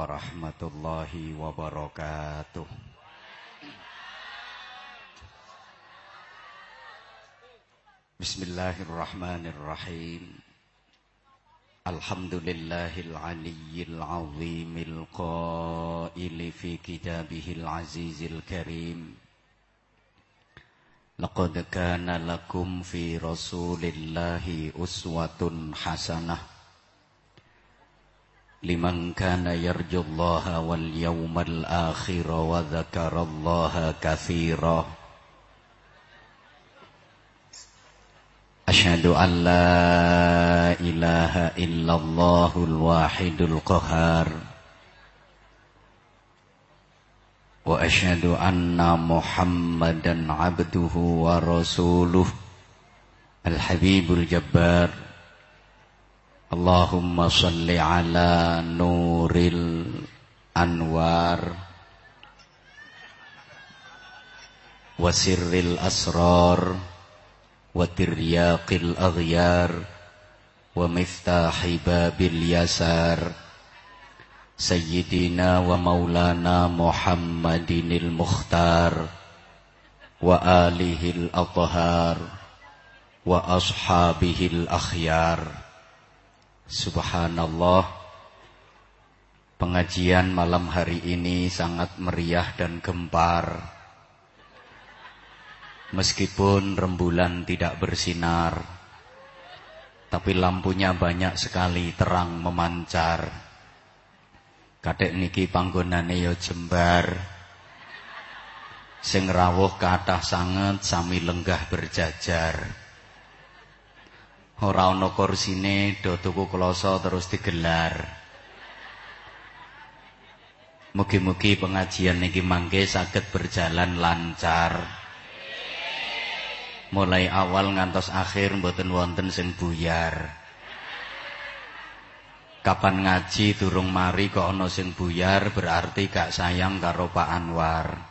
warahmatullahi wabarakatuh. Bismillahirrahmanirrahim. Alhamdulillahil aliyyil azimil qaili fi kitabihil azizil karim. Laqad kana lakum fi rasulillahi uswatun hasanah لمن كان يرجو الله واليوم الآخر وذكر الله كثيرا. أشهد أن لا إله إلا الله الواحد القهار. وأشهد أن محمدا عبده ورسوله الحبيب الجبار. Jabbar Allahumma salli ala nuril anwar wa sirril asrar wa tiryaqil aghyar wa miftahi babil yasar. Sayyidina wa maulana muhammadinil Subhanallah Pengajian malam hari ini sangat meriah dan gempar. Meskipun rembulan tidak bersinar Tapi lampunya banyak sekali terang memancar. Kadek niki panggonane yo jembar. Sing rawuh kathah sanget sami lenggah berjajar Ora ana kursine do tuku kloso terus digelar. Mugi-mugi pengajian niki mangke saged berjalan lancar. Mulai awal ngantos akhir mboten wonten sing buyar. Kapan ngaji durung mari kok ana sing buyar berarti gak sayang karo Pak Anwar.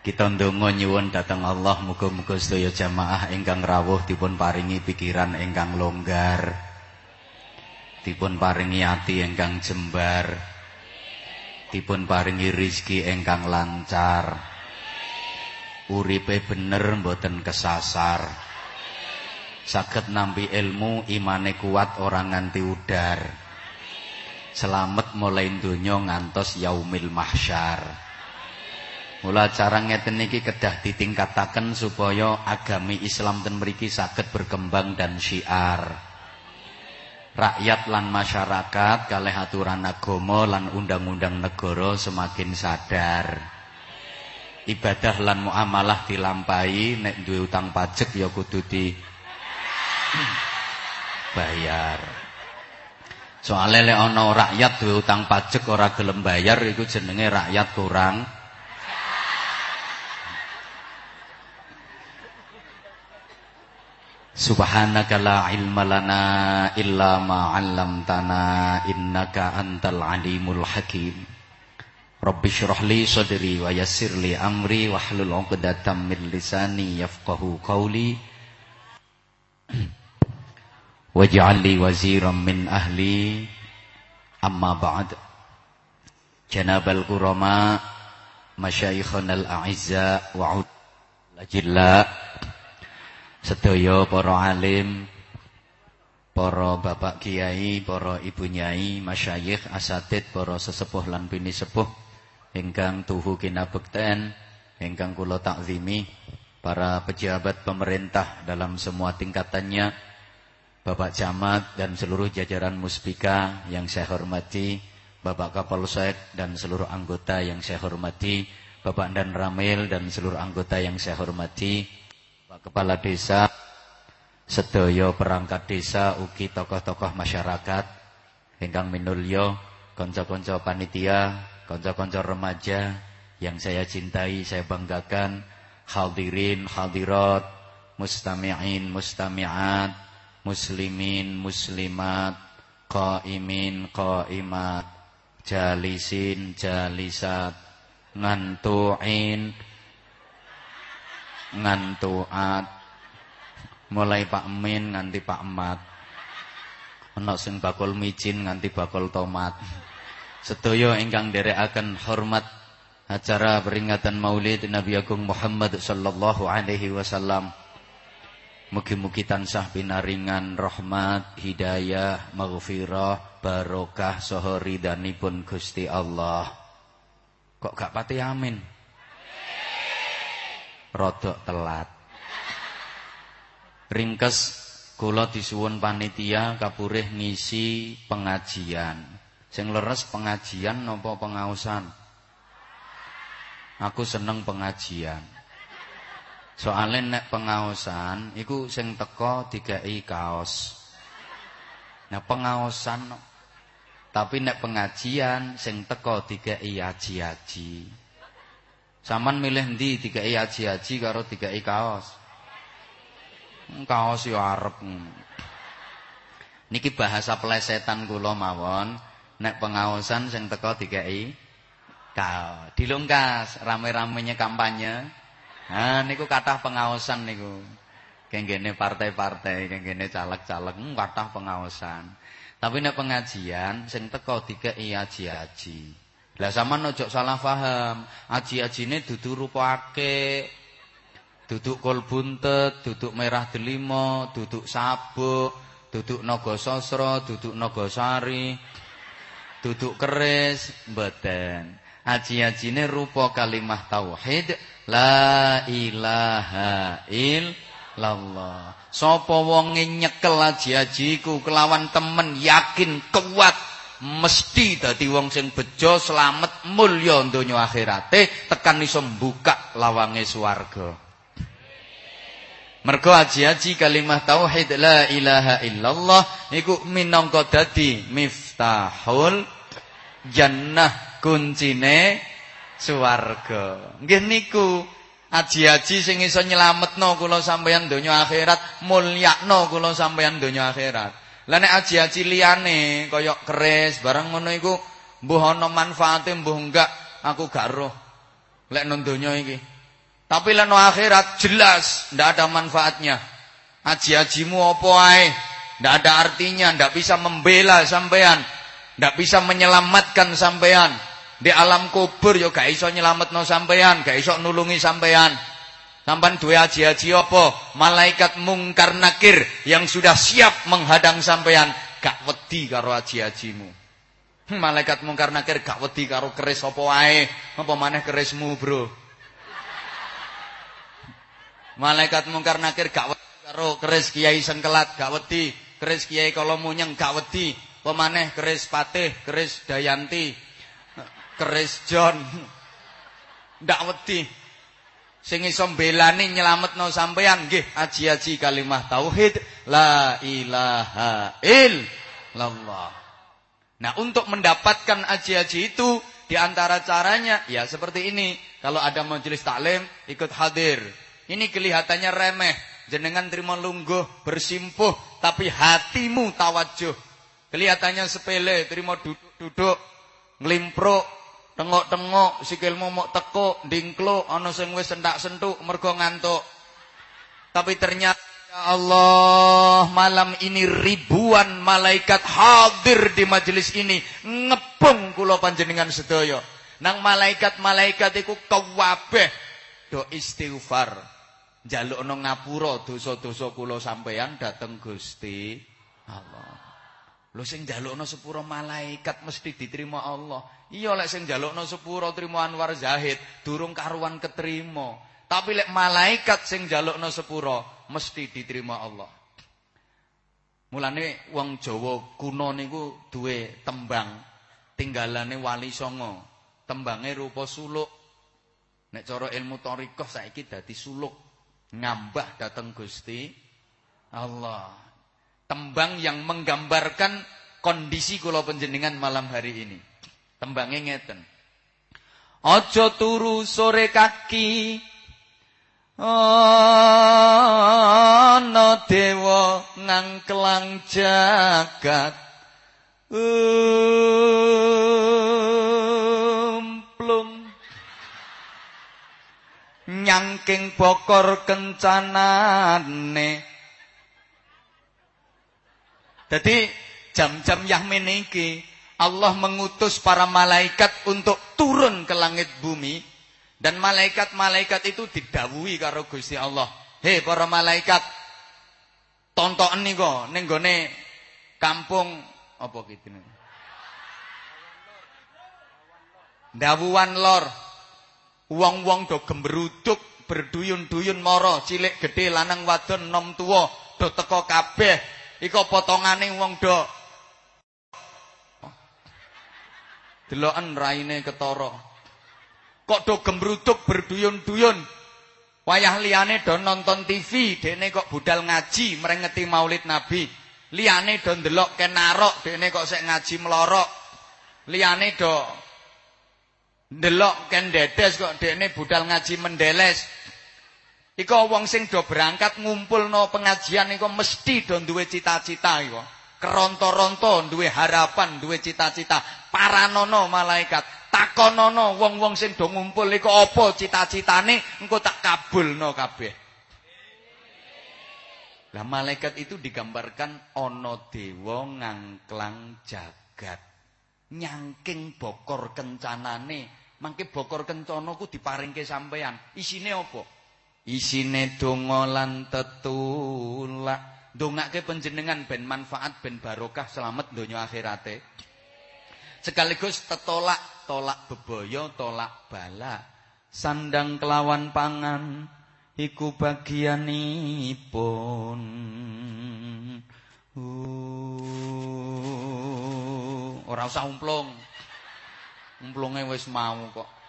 Kita ndonga nyuwun dhateng Allah muga-muga sedaya jamaah ingkang rawuh dipun paringi pikiran ingkang longgar. Dipun paringi ati ingkang jembar. Dipun paringi rizki ingkang lancar. Uripe bener mboten kesasar. Saged nampi ilmu imane kuat orang nganti udar. Selamat mulai donya ngantos yaumil mahsyar. Mula cara ngeten niki kedah ditingkataken supaya agami Islam ten mriki saged berkembang dan syiar. Rakyat lan masyarakat kalih aturan agama lan undang-undang negara semakin sadar. Ibadah lan muamalah dilampahi nek duwe utang pajak ya kudu di bayar. Soale lek ana rakyat duwe utang pajak ora gelem bayar iku jenenge rakyat kurang Subhanaka la ilma lana illa ma 'allamtana innaka antal alimul hakim. Rabbi shrah li sadri wa yassir li amri wahlul 'uqdatam min lisani yafqahu qawli. Waj'al li waziran min ahli. Amma ba'd. Janabal kurama masyayikhana al-a'izza wa ajilla sedaya para alim, para bapak kiai, para ibu nyai, masyayikh, asatid, para sesepuh lan bini sepuh ingkang tuhu kinabekten, ingkang kula takzimi, para pejabat pemerintah dalam semua tingkatannya, Bapak Camat dan seluruh jajaran Muspika yang saya hormati, Bapak Kapolsek dan seluruh anggota yang saya hormati, Bapak Dan Ramil dan seluruh anggota yang saya hormati, Pak Kepala Desa, sedaya perangkat desa, ugi tokoh-tokoh masyarakat, ingkang minulya, konco-konco panitia, konco-konco remaja yang saya cintai, saya banggakan, hadirin, hadirat, mustami'in, mustami'at, muslimin, muslimat, qaimin, qaimat, jalisin, jalisat, ngantu'in, ngantuat mulai Pak Min nganti Pak Mat ana sing bakul micin nganti bakul tomat Sedaya ingkang akan hormat acara peringatan Maulid Nabi Agung Muhammad sallallahu alaihi wasallam. Mugi-mugi tansah pinaringan rahmat, hidayah, maghfirah, barokah saha ridhanipun Gusti Allah. Kok gak pati amin? Rodok telat. Ringkes kula disuwun panitia kapurih ngisi pengajian. Sing leres pengajian napa pengausan? Aku seneng pengajian. Soalnya nek pengaosan iku sing teko dikai kaos. Nah pengaosan tapi nek pengajian sing teko dikai aji-aji. Saman milih ndi dikai aji-aji karo dikai kaos? Hmm, kaos yo arep. Niki bahasa plesetan kula mawon. Nek pengaosan sing teko dikai kaos. Dilungkas rame-ramenya kampanye. Nah niku kathah pengaosan niku. Kenggene partai-partai, kenggene caleg-caleg hmm, kathah pengaosan. Tapi nek pengajian sing teko dikeki aji-aji. Lah sampean ojo salah paham. Aji-ajine dudu rupa akeh. Duduk kol buntet, duduk merah delima, duduk sabuk, duduk naga sasra, duduk naga sari, duduk keris, mboten. Aji-ajine rupa kalimah tauhid La ilaha illallah. Sapa wonge nyekel aji-aji iku kelawan temen yakin kuat mesti dadi wong sing bejo slamet mulya donya akhirate tekan iso mbukak lawange swarga. Mergo aji-aji kalimah tauhid la ilaha illallah iku minangka dadi miftahul jannah kuncine swarga. Nggih niku aji-aji sing iso nyelametno kula sampeyan donya akhirat, mulyakno kula sampeyan donya akhirat. Lah nek aji-aji liyane kaya keris barang ngono iku mbuh ana manfaate mbuh enggak aku gak roh. Lek nang donya. Tapi lek akhirat jelas ndak ada manfaatnya. Aji-ajimu apa ae ndak ada artinya, ndak bisa membela sampean, ndak bisa menyelamatkan sampean. Di alam kubur yo gak iso nyelametno sampean, gak iso nulungi sampean. Sampan duwe aji-aji apa? Malaikat mungkar nakir yang sudah siap menghadang sampean, gak wedi karo aji-ajimu. Hmm, malaikat mungkar nakir gak wedi karo keris apa wae, apa maneh kerismu, Bro. Malaikat mungkar nakir gak wedi karo keris Kiai Sengkelat, gak wedi. Keris Kiai Kolomunyeng gak wedi. Pemaneh keris Patih, keris Dayanti, keris John. Ndak wedi. Sing iso mbelani nyelametno sampean nggih aji-aji kalimah tauhid la ilaha illallah. Nah, untuk mendapatkan aji-aji itu di antara caranya ya seperti ini. Kalau ada majelis taklim ikut hadir. Ini kelihatannya remeh, jenengan terima lungguh, bersimpuh, tapi hatimu tawajuh. Kelihatannya sepele, terima duduk-duduk, nglimpruk, Tengok-tengok sikilmu mau teko, dingklo ana sing wis sentak-sentuk mergo ngantuk. Tapi ternyata ya Allah, malam ini ribuan malaikat hadir di majelis ini ngepung kula panjenengan sedaya. Nang malaikat-malaikat iku kabeh do istighfar. Njalukno ngapura dosa-dosa kula sampeyan dateng Gusti Allah. Lho sing njalukno sepuro malaikat mesti diterima Allah. Iya lek sing njalukno sepuro trimo Anwar Zahid durung karuan keterima. Tapi lek malaikat sing njalukno sepuro mesti diterima Allah. Mulane wong Jawa kuno niku duwe tembang tinggalane Wali Songo. Tembange rupa suluk. Nek cara ilmu thariqah saiki dadi suluk ngambah dateng Gusti Allah tembang yang menggambarkan kondisi kula panjenengan malam hari ini. Tembangnya ngeten. Ojo turu sore kaki ana dewa ngangklang jagat umplung nyangking bokor kencanane jadi jam-jam yang meniki Allah mengutus para malaikat untuk turun ke langit bumi dan malaikat-malaikat itu didawuhi karo Gusti Allah. Hei para malaikat, tonton nih kok ning kampung apa gitu nih. Dawuan lor. Wong-wong do gemberuduk berduyun-duyun moro, cilik gede lanang wadon nom tua do teko kabeh. Iko potongane wong do Deloken raine ketara. Kok do gembruduk berduyun-duyun. Wayah liyane do nonton TV, dekne kok budal ngaji merengeti Maulid Nabi. Liyane do ndelok kenarok, dekne kok sek ngaji melorok. Liyane do ndelok ken dedes kok dekne budal ngaji mendeles. Iko wong sing do berangkat ngumpulno pengajian iko mesti do duwe cita-cita iko. Keronto-ronto duwe harapan, duwe cita-cita. Paranono malaikat, takonono wong-wong sing do ngumpul iku apa cita-citane engko tak kabulno kabeh. Lah malaikat itu digambarkan ana dewa ngangklang jagat. Nyangking bokor kencanane, mangke bokor kencana ku diparingke sampean. Isine apa? Isine donga lan tetulak. Dongake penjenengan ben manfaat ben barokah selamat donya akhirate. Sekaligus tetolak, tolak beboyo, tolak bala. Sandang kelawan pangan iku bagianipun. Uh, ora usah umplung. Umplunge wis mau kok.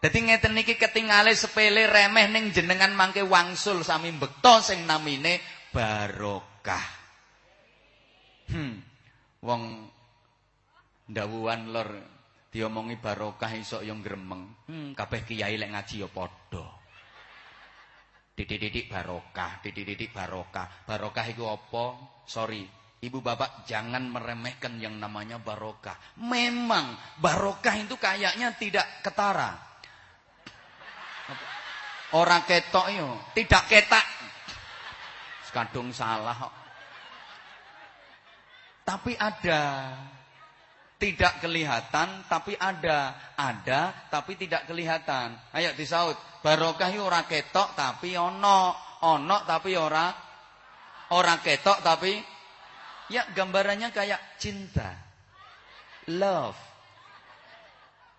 Dadi ngeten niki ketingale sepele remeh ning jenengan mangke wangsul sami bekto sing namine barokah. Hmm. Wong ndawuhan lor diomongi barokah iso yo gremeng. Hmm, kabeh kiai lek ngaji yo padha. Didik-didik barokah, didik-didik barokah. Barokah iku apa? Sorry, Ibu bapak jangan meremehkan yang namanya barokah. Memang barokah itu kayaknya tidak ketara. Orang ketok yo, tidak ketak. Sekadung salah. Tapi ada. Tidak kelihatan tapi ada. Ada tapi tidak kelihatan. Ayo disaut. Barokah yo ora ketok tapi ono. Ono tapi ora ora ketok tapi ya gambarannya kayak cinta. Love.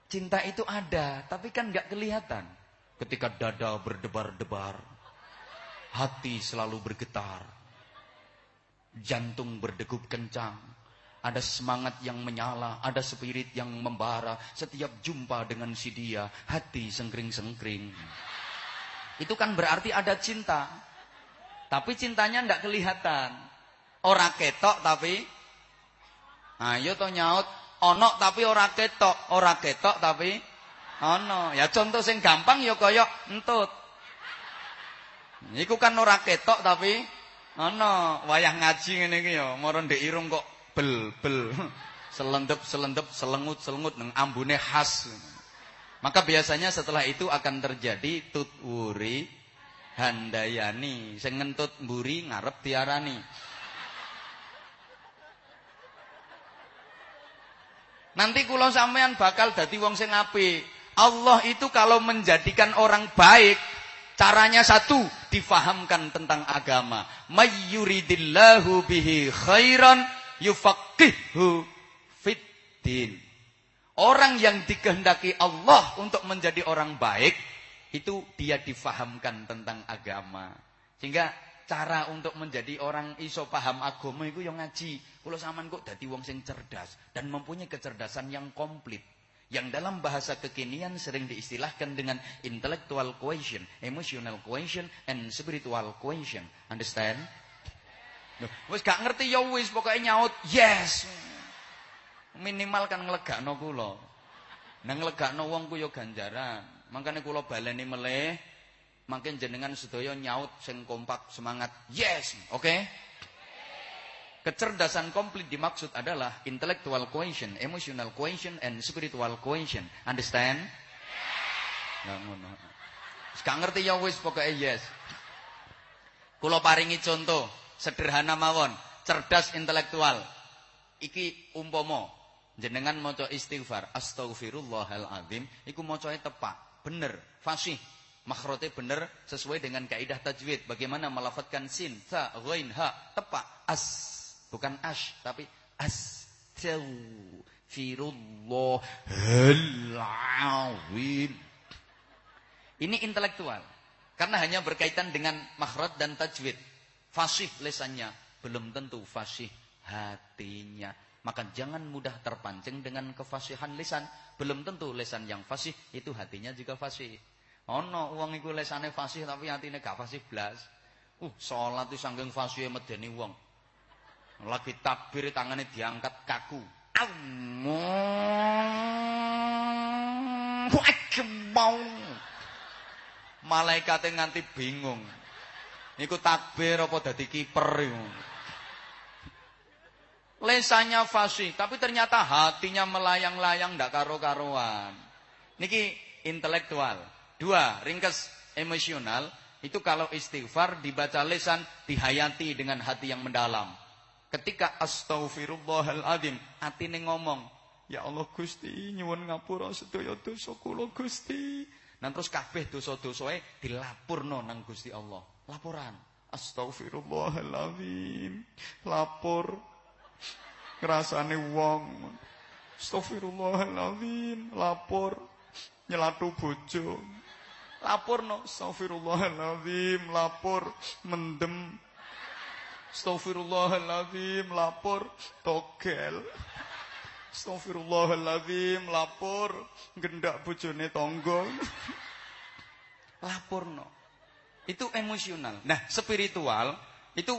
Cinta itu ada tapi kan nggak kelihatan. Ketika dada berdebar-debar, hati selalu bergetar, jantung berdegup kencang, ada semangat yang menyala, ada spirit yang membara. Setiap jumpa dengan si dia, hati sengkring-sengkring. Itu kan berarti ada cinta. Tapi cintanya tidak kelihatan. Ora ketok tapi Ayo to nyaut, onok tapi ora ketok, ora ketok tapi Ana. Ya contoh sing gampang ya kaya entut. Iku kan ora ketok tapi ana wayah ngaji ngene iki ya, mara ndek irung kok bel-bel. Selendep-selendep, selengut-selengut nang ambune khas. Maka biasanya setelah itu akan terjadi tutwuri handayani. Sing ngentut mburi ngarep tiarani. Nanti kula sampean bakal dadi wong sing apik. Allah itu kalau menjadikan orang baik, caranya satu, difahamkan tentang agama. Mayyuridillahu bihi khairan yufaqihu fiddin. Orang yang dikehendaki Allah untuk menjadi orang baik, itu dia difahamkan tentang agama. Sehingga cara untuk menjadi orang iso paham agama itu yang ngaji. Kalau sampean kok dadi wong sing cerdas dan mempunyai kecerdasan yang komplit yang dalam bahasa kekinian sering diistilahkan dengan intellectual quotient, emotional quotient, and spiritual quotient. Understand? Wis gak ngerti ya wis pokoke nyaut yes. Minimal kan nglegakno kula. Nang nglegakno wong ku ya ganjaran. Mangkane kula baleni meleh, mangke jenengan sedaya nyaut sing kompak semangat. Yes, oke? Okay? Kecerdasan komplit dimaksud adalah intellectual quotient, emotional quotient, and spiritual quotient. Understand? Nah, ngono. Gak ngerti ya wis pokoknya yes. Kulo paringi contoh sederhana mawon, cerdas intelektual. iki umpama jenengan maca istighfar astaghfirullahalazim iku macae tepak, bener, fasih. Makhrote bener sesuai dengan kaidah tajwid. Bagaimana melafatkan sin, sa, ghain, ha, tepak, as. Bukan ash, tapi as. Astaghfirullahalazim. Ini intelektual. Karena hanya berkaitan dengan makhraj dan tajwid. Fasih lesannya belum tentu fasih hatinya. Maka jangan mudah terpancing dengan kefasihan lisan. Belum tentu lesan yang fasih itu hatinya juga fasih. Ono uang iku lesane fasih tapi hatine gak fasih blas. Uh, salat itu sanggeng fasih medeni wong. Lagi takbir tangannya diangkat kaku. Allahu. Malaikatnya nganti bingung. Iku takbir apa dadi kiper. Lesanya fasih, tapi ternyata hatinya melayang-layang ndak karo-karuan. Niki intelektual. Dua, ringkes emosional. Itu kalau istighfar dibaca lesan dihayati dengan hati yang mendalam. Ketika astaghfirullahaladzim, atine ngomong, Ya Allah Gusti, nyuwun ngapura sedaya dosa kula Gusti. Nah terus kabeh dosa-dosae dilapurno nang Gusti Allah. Laporan. Astaghfirullahaladzim. Lapor ngrasane wong. Astagfirullahaladzim, lapor nyelatu bojo. Laporno, astagfirullahaladzim, lapor mendem. Astagfirullahaladzim, lapor togel. Astagfirullahaladzim, lapor gendak bojone tangga. Laporno. Itu emosional. Nah, spiritual itu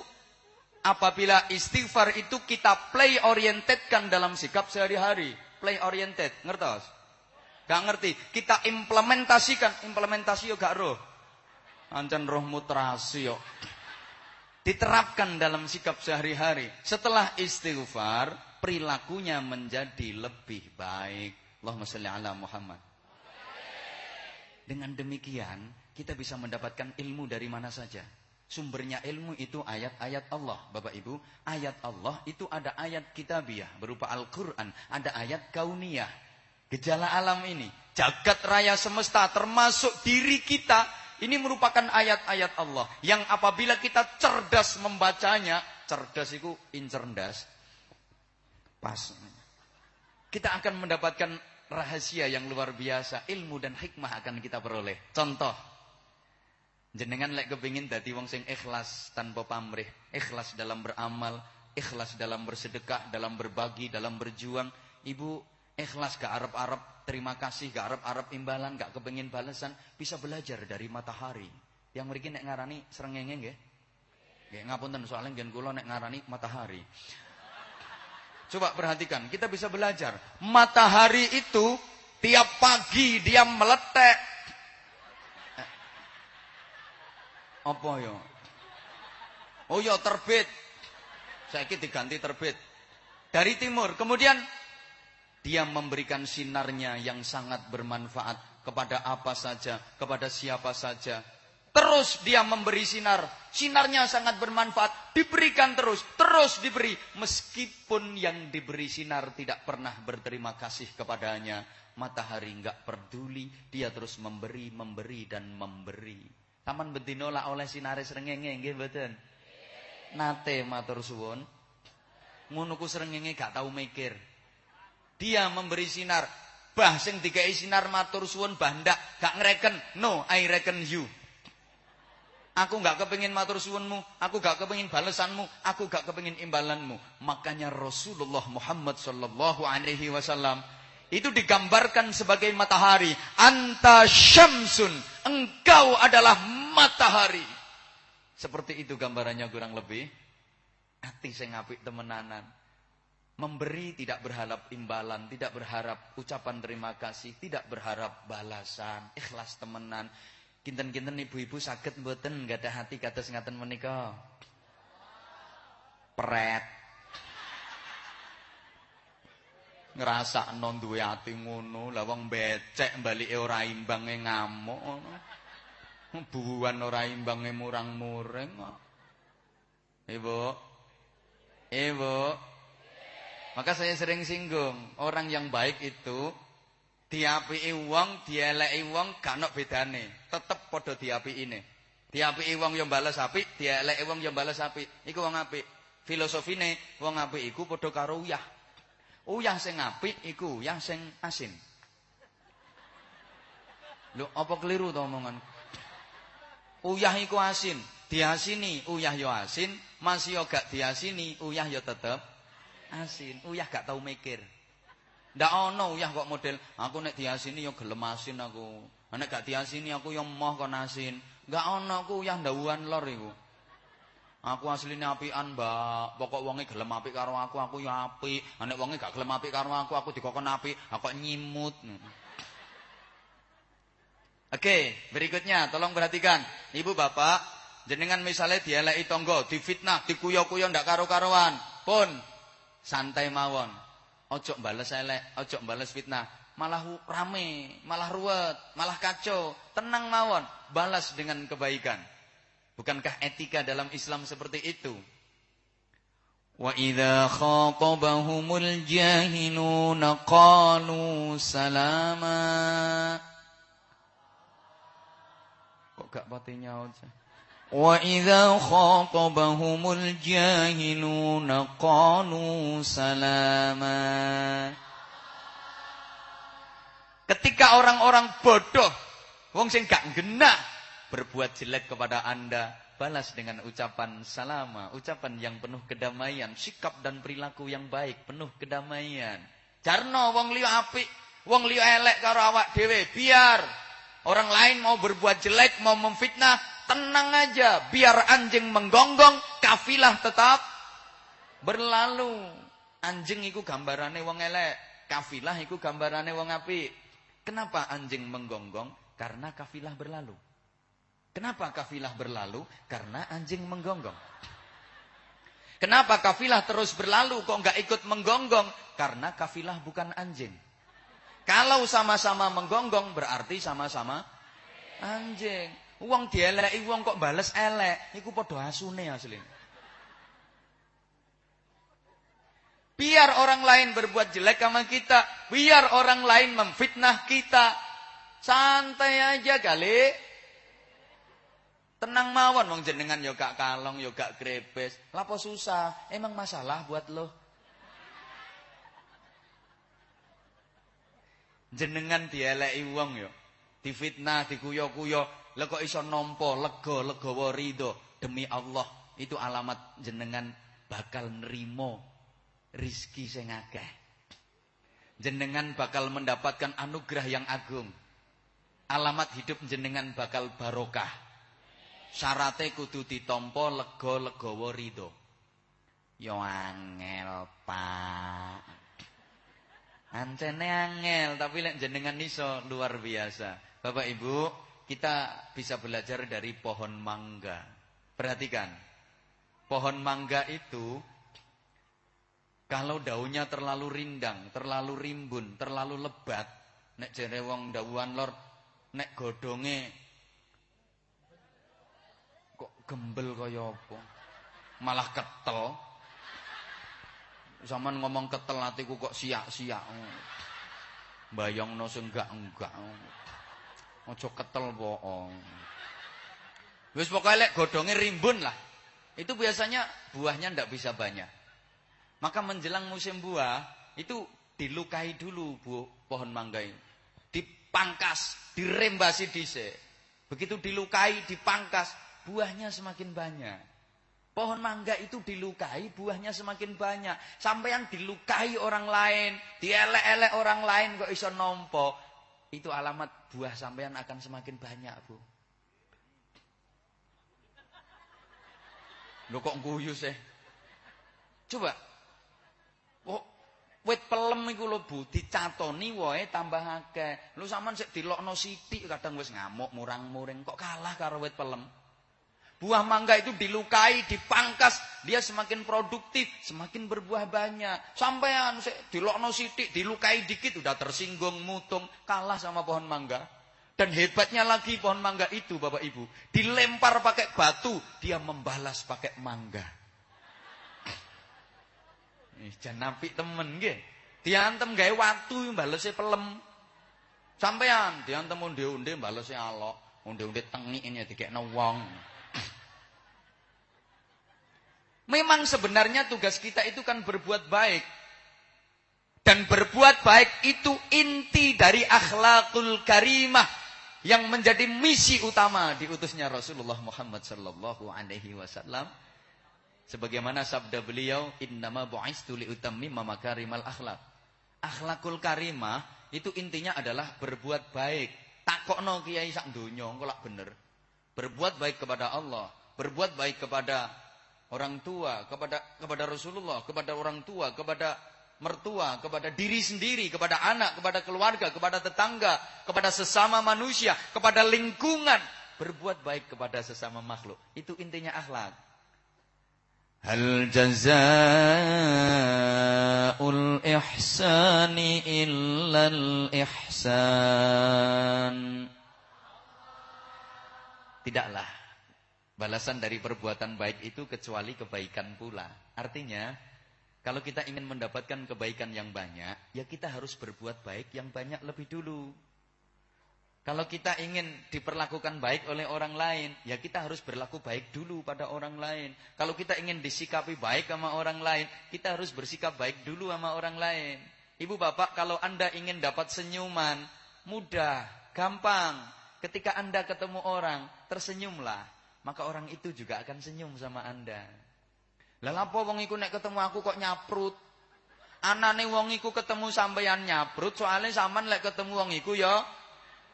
apabila istighfar itu kita play orientedkan dalam sikap sehari-hari. Play oriented, ngertos? Gak ngerti. Kita implementasikan, implementasi yo gak roh. Ancan roh mutrasi yo. Diterapkan dalam sikap sehari-hari. Setelah istighfar, perilakunya menjadi lebih baik. Allahumma salli ala Muhammad. Dengan demikian, kita bisa mendapatkan ilmu dari mana saja. Sumbernya ilmu itu ayat-ayat Allah. Bapak Ibu, ayat Allah itu ada ayat kitabiah berupa Al-Quran. Ada ayat kauniyah. Gejala alam ini. Jagat raya semesta termasuk diri kita. Ini merupakan ayat-ayat Allah. Yang apabila kita cerdas membacanya. Cerdas itu incerdas. Pas. Kita akan mendapatkan rahasia yang luar biasa. Ilmu dan hikmah akan kita peroleh. Contoh. Jenengan lek kepingin dadi wong sing ikhlas tanpa pamrih, ikhlas dalam beramal, ikhlas dalam bersedekah, dalam berbagi, dalam berjuang. Ibu ikhlas gak arab-arab, terima kasih gak arab-arab imbalan, gak kepingin balasan, bisa belajar dari matahari. Yang mriki nek ngarani srengenge nggih. Nggih ngapunten soalnya ngen kula nek ngarani matahari. Coba perhatikan, kita bisa belajar. Matahari itu tiap pagi dia meletek Apa ya? Oh ya terbit. Saiki diganti terbit. Dari timur. Kemudian dia memberikan sinarnya yang sangat bermanfaat kepada apa saja, kepada siapa saja. Terus dia memberi sinar. Sinarnya sangat bermanfaat. Diberikan terus. Terus diberi. Meskipun yang diberi sinar tidak pernah berterima kasih kepadanya. Matahari enggak peduli. Dia terus memberi, memberi, dan memberi. Taman bedino lah oleh sinare srengenge nggih mboten? Nate matur suwun. Ngono ku srengenge gak tau mikir. Dia memberi sinar. Bah sing dikai sinar matur suwun bah ndak gak ngereken. No, I reckon you. Aku gak kepingin matur suwunmu, aku gak kepingin balesanmu, aku gak kepingin imbalanmu. Makanya Rasulullah Muhammad sallallahu alaihi wasallam itu digambarkan sebagai matahari. Anta syamsun. Engkau adalah matahari. Seperti itu gambarannya kurang lebih. Hati saya ngapik temenanan. Memberi tidak berharap imbalan, tidak berharap ucapan terima kasih, tidak berharap balasan, ikhlas temenan. Kinten-kinten ibu-ibu sakit mboten gak ada hati kata ngaten menika. Pret. Ngerasa non duwe ati ngono lah wong becek balike ora imbange ngamuk buwan ora imbange murang-muring kok. Ibu ibu Maka saya sering singgung, orang yang baik itu diapiki wong, dieleki wong gak ono bedane. Tetep padha ini. Diapiki wong yang balas apik, dieleki wong yang balas apik. Iku wong apik. Filosofine wong apik iku padha karo uyah. Uyah sing apik iku uyah sing asin. Lho apa keliru to omongan? Uyah iku asin, diasini uyah yo asin, masih yo gak diasini uyah yo tetep asin. Uyah gak tau mikir. Ndak ono uyah kok model aku nek diasini yo gelem asin aku. Nek gak diasini aku yo moh kon asin. Enggak ono aku uyah ndawuhan lor iku. Aku asline apian, Mbak. Pokok wonge gelem apik karo aku, aku yo apik. Nek wonge gak gelem apik karo aku, aku dikokon apik, aku nyimut. Oke, berikutnya tolong perhatikan. Ibu bapak, jenengan misalnya dieleki tonggo, difitnah, dikuyo-kuyo ndak karo-karoan. Pun santai mawon. Ojo bales elek, ojo bales fitnah. Malah rame, malah ruwet, malah kacau. Tenang mawon, balas dengan kebaikan. Bukankah etika dalam Islam seperti itu? Wa idza khatabahumul jahiluna qalu salama. Kok gak pati nyaut? وَإِذَا خَاطَبَهُمُ الْجَاهِلُونَ قَالُوا سَلَامًا Ketika orang-orang bodoh, wong sing gak genah berbuat jelek kepada Anda, balas dengan ucapan salama, ucapan yang penuh kedamaian, sikap dan perilaku yang baik, penuh kedamaian. Jarno wong liya apik, wong liya elek karo awak dhewe, biar orang lain mau berbuat jelek, mau memfitnah, Tenang aja, biar anjing menggonggong, kafilah tetap berlalu. Anjing itu gambarannya wong elek, kafilah itu gambarannya wong api. Kenapa anjing menggonggong? Karena kafilah berlalu. Kenapa kafilah berlalu? Karena anjing menggonggong. Kenapa kafilah terus berlalu kok nggak ikut menggonggong? Karena kafilah bukan anjing. Kalau sama-sama menggonggong berarti sama-sama anjing. Wong dieleki wong kok bales elek, iku padha asune asline. Biar orang lain berbuat jelek sama kita, biar orang lain memfitnah kita. Santai aja kali. Tenang mawon wong jenengan yo gak kalong, yo gak grepes. Lapo susah? Emang masalah buat lo? Jenengan dieleki wong yo, difitnah, dikuyo-kuyo, Lah kok iso nampa lega legawa ridho demi Allah itu alamat jenengan bakal nerimo rizki sing akeh. Jenengan bakal mendapatkan anugerah yang agung. Alamat hidup jenengan bakal barokah. Syaratnya kudu ditampa lega legawa ridho. Yo angel, Pak. Ancene angel, tapi lek jenengan iso luar biasa. Bapak Ibu, kita bisa belajar dari pohon mangga. Perhatikan, pohon mangga itu kalau daunnya terlalu rindang, terlalu rimbun, terlalu lebat, nek jere wong lor, nek godonge kok gembel kaya apa? Malah ketel. Zaman ngomong ketel hatiku kok siak-siak. Bayangno sing enggak-enggak. Aja ketel bohong. Wis pokoke lek godhonge rimbun lah. Itu biasanya buahnya ndak bisa banyak. Maka menjelang musim buah itu dilukai dulu bu pohon mangga ini. Dipangkas, dirembasi dhisik. Begitu dilukai, dipangkas, buahnya semakin banyak. Pohon mangga itu dilukai, buahnya semakin banyak. Sampai yang dilukai orang lain, dielek-elek orang lain kok iso nompo itu alamat buah sampean akan semakin banyak, Bu. Lho kok guyu sih? Coba. Oh, wit pelem iku lho Bu, dicatoni wae tambah akeh. Lho sampean sik dilokno sithik kadang wis ngamuk murang-muring kok kalah karo wit pelem. Buah mangga itu dilukai, dipangkas, dia semakin produktif, semakin berbuah banyak. Sampean dilokno sithik, dilukai dikit udah tersinggung, mutung, kalah sama pohon mangga. Dan hebatnya lagi pohon mangga itu Bapak Ibu, dilempar pakai batu, dia membalas pakai mangga. Jan apik temen nggih. Diantem gawe watu balese pelem. Sampean diantem onde-onde balese alok. Onde-onde tengiknya dikekno wong. Memang sebenarnya tugas kita itu kan berbuat baik. Dan berbuat baik itu inti dari akhlakul karimah yang menjadi misi utama diutusnya Rasulullah Muhammad sallallahu alaihi wasallam. Sebagaimana sabda beliau, "Innama bu'istu liutammima makarimal akhlak." Akhlakul karimah itu intinya adalah berbuat baik. Takokno kiai sak donya engko lak bener. Berbuat baik kepada Allah, berbuat baik kepada orang tua, kepada kepada Rasulullah, kepada orang tua, kepada mertua, kepada diri sendiri, kepada anak, kepada keluarga, kepada tetangga, kepada sesama manusia, kepada lingkungan. Berbuat baik kepada sesama makhluk. Itu intinya akhlak. Hal jazaul ihsani illal ihsan. Tidaklah balasan dari perbuatan baik itu kecuali kebaikan pula. Artinya, kalau kita ingin mendapatkan kebaikan yang banyak, ya kita harus berbuat baik yang banyak lebih dulu. Kalau kita ingin diperlakukan baik oleh orang lain, ya kita harus berlaku baik dulu pada orang lain. Kalau kita ingin disikapi baik sama orang lain, kita harus bersikap baik dulu sama orang lain. Ibu bapak, kalau anda ingin dapat senyuman, mudah, gampang. Ketika anda ketemu orang, tersenyumlah. Maka orang itu juga akan senyum sama anda. Lah apa wong iku nek ketemu aku kok nyaprut? Anane wong iku ketemu sampeyan nyaprut, soalnya sampean lek ketemu wong iku ya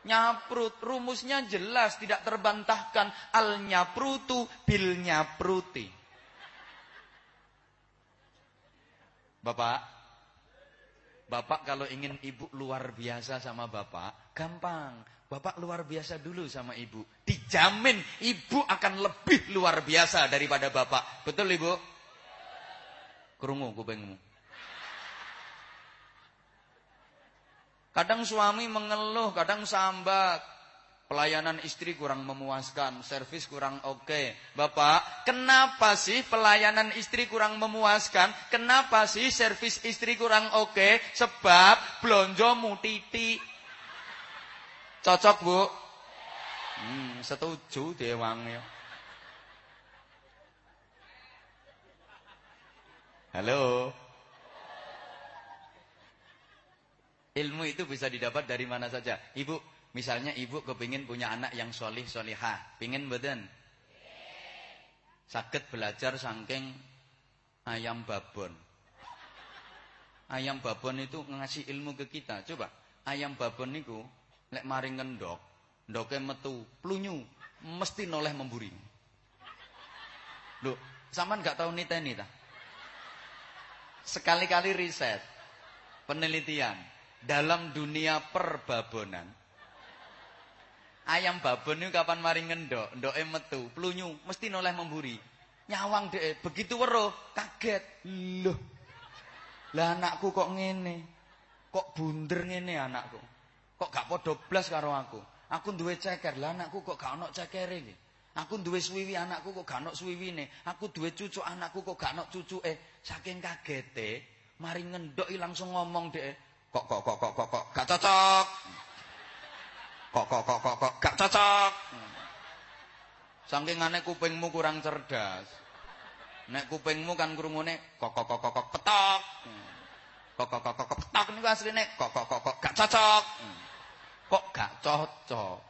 nyaprut. Rumusnya jelas, tidak terbantahkan. Al nyaprutu bil nyapruti. Bapak, Bapak kalau ingin ibu luar biasa sama bapak, gampang. Bapak luar biasa dulu sama ibu. Dijamin ibu akan lebih luar biasa daripada bapak. Betul ibu? Kerungu kupingmu. Kadang suami mengeluh, kadang sambat. Pelayanan istri kurang memuaskan, servis kurang oke. Okay. Bapak, kenapa sih pelayanan istri kurang memuaskan? Kenapa sih servis istri kurang oke? Okay? Sebab blonjomu titi. Cocok, Bu? Hmm, setuju dewangnya. Halo. Ilmu itu bisa didapat dari mana saja. Ibu, misalnya ibu kepingin punya anak yang solih solihah. Pingin badan? Sakit belajar sangking ayam babon. Ayam babon itu ngasih ilmu ke kita. Coba, ayam babon itu lek maring ngendok, ndoke metu plunyu, mesti noleh memburi. Loh, zaman gak tahu niteni tak? sekali-kali riset, penelitian dalam dunia perbabonan. Ayam babon itu kapan mari ngendok, ndoke metu, plunyu, mesti noleh memburi. Nyawang deh, begitu weruh, kaget. Loh. Lah anakku kok ngene? Kok bunder ngene anakku? Kok gak padha blas karo aku? Aku duwe ceker, lah anakku kok gak ono cekere iki? Aku duwe suwiwi anakku kok gak ono suwiwine. Aku duwe cucu anakku kok gak ono cucuke. Saking kagete, mari ngendoki langsung ngomong dek. Kok kok kok kok kok kok gak cocok. Kok kok kok kok kok gak cocok. Saking aneh kupingmu kurang cerdas. Nek kupingmu kan krungune kok kok kok kok petok. Kok kok kok kok petok niku asline kok kok kok gak cocok. Kok gak cocok.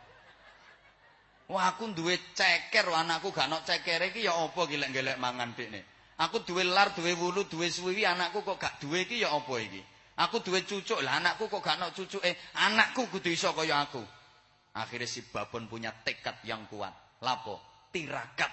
Wah aku duwe ceker anakku gak ono cekere iki ya apa gelek-gelek mangan dekne. Aku duwe lar, duwe wulu, duwe suwi anakku kok gak duwe iki ya apa iki. Aku duwe cucuk, lah anakku kok gak ono cucuke. Anakku kudu iso kaya aku. Akhirnya si babon punya tekad yang kuat. Lapo? Tirakat.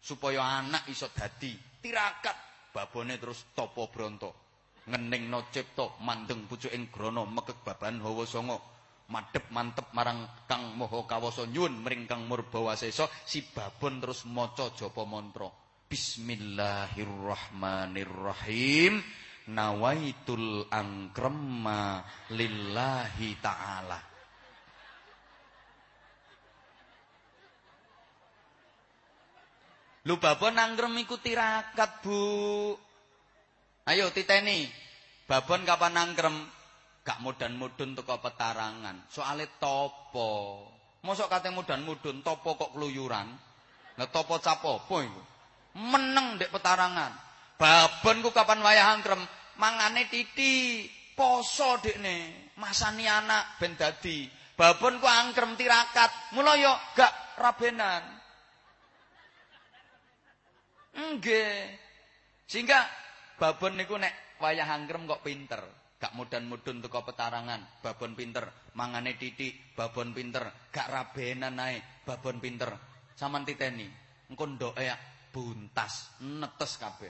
Supaya anak iso dadi tirakat. Babone terus topo bronto. Ngening no cipto, mandeng pucuking grono, mekek baban hawa songo madep mantep marang Kang Maha Kawasa nyuwun mring Kang Murbawasesa si babon terus maca japa mantra Bismillahirrahmanirrahim nawaitul angkrama lillahi taala Lu babon angkrem iku tirakat Bu Ayo titeni. Babon kapan nangkrem? Gak mudan-mudun teko petarangan. Soale topo. Mosok kate mudan-mudun topo kok keluyuran. Lah topo capo iku? Meneng dek petarangan. Babon ku kapan wayah angkrem? Mangane titi, poso dekne. Masani anak ben dadi. Babon ku angkrem tirakat. Mula yo gak rabenan. Nggih. Sehingga babon niku nek wayah angkrem kok pinter. Gak mudan-mudun teko petarangan, babon pinter. Mangane titik, babon pinter. Gak rabenan nae, babon pinter. Saman titeni, engko ndoke buntas, netes kabeh.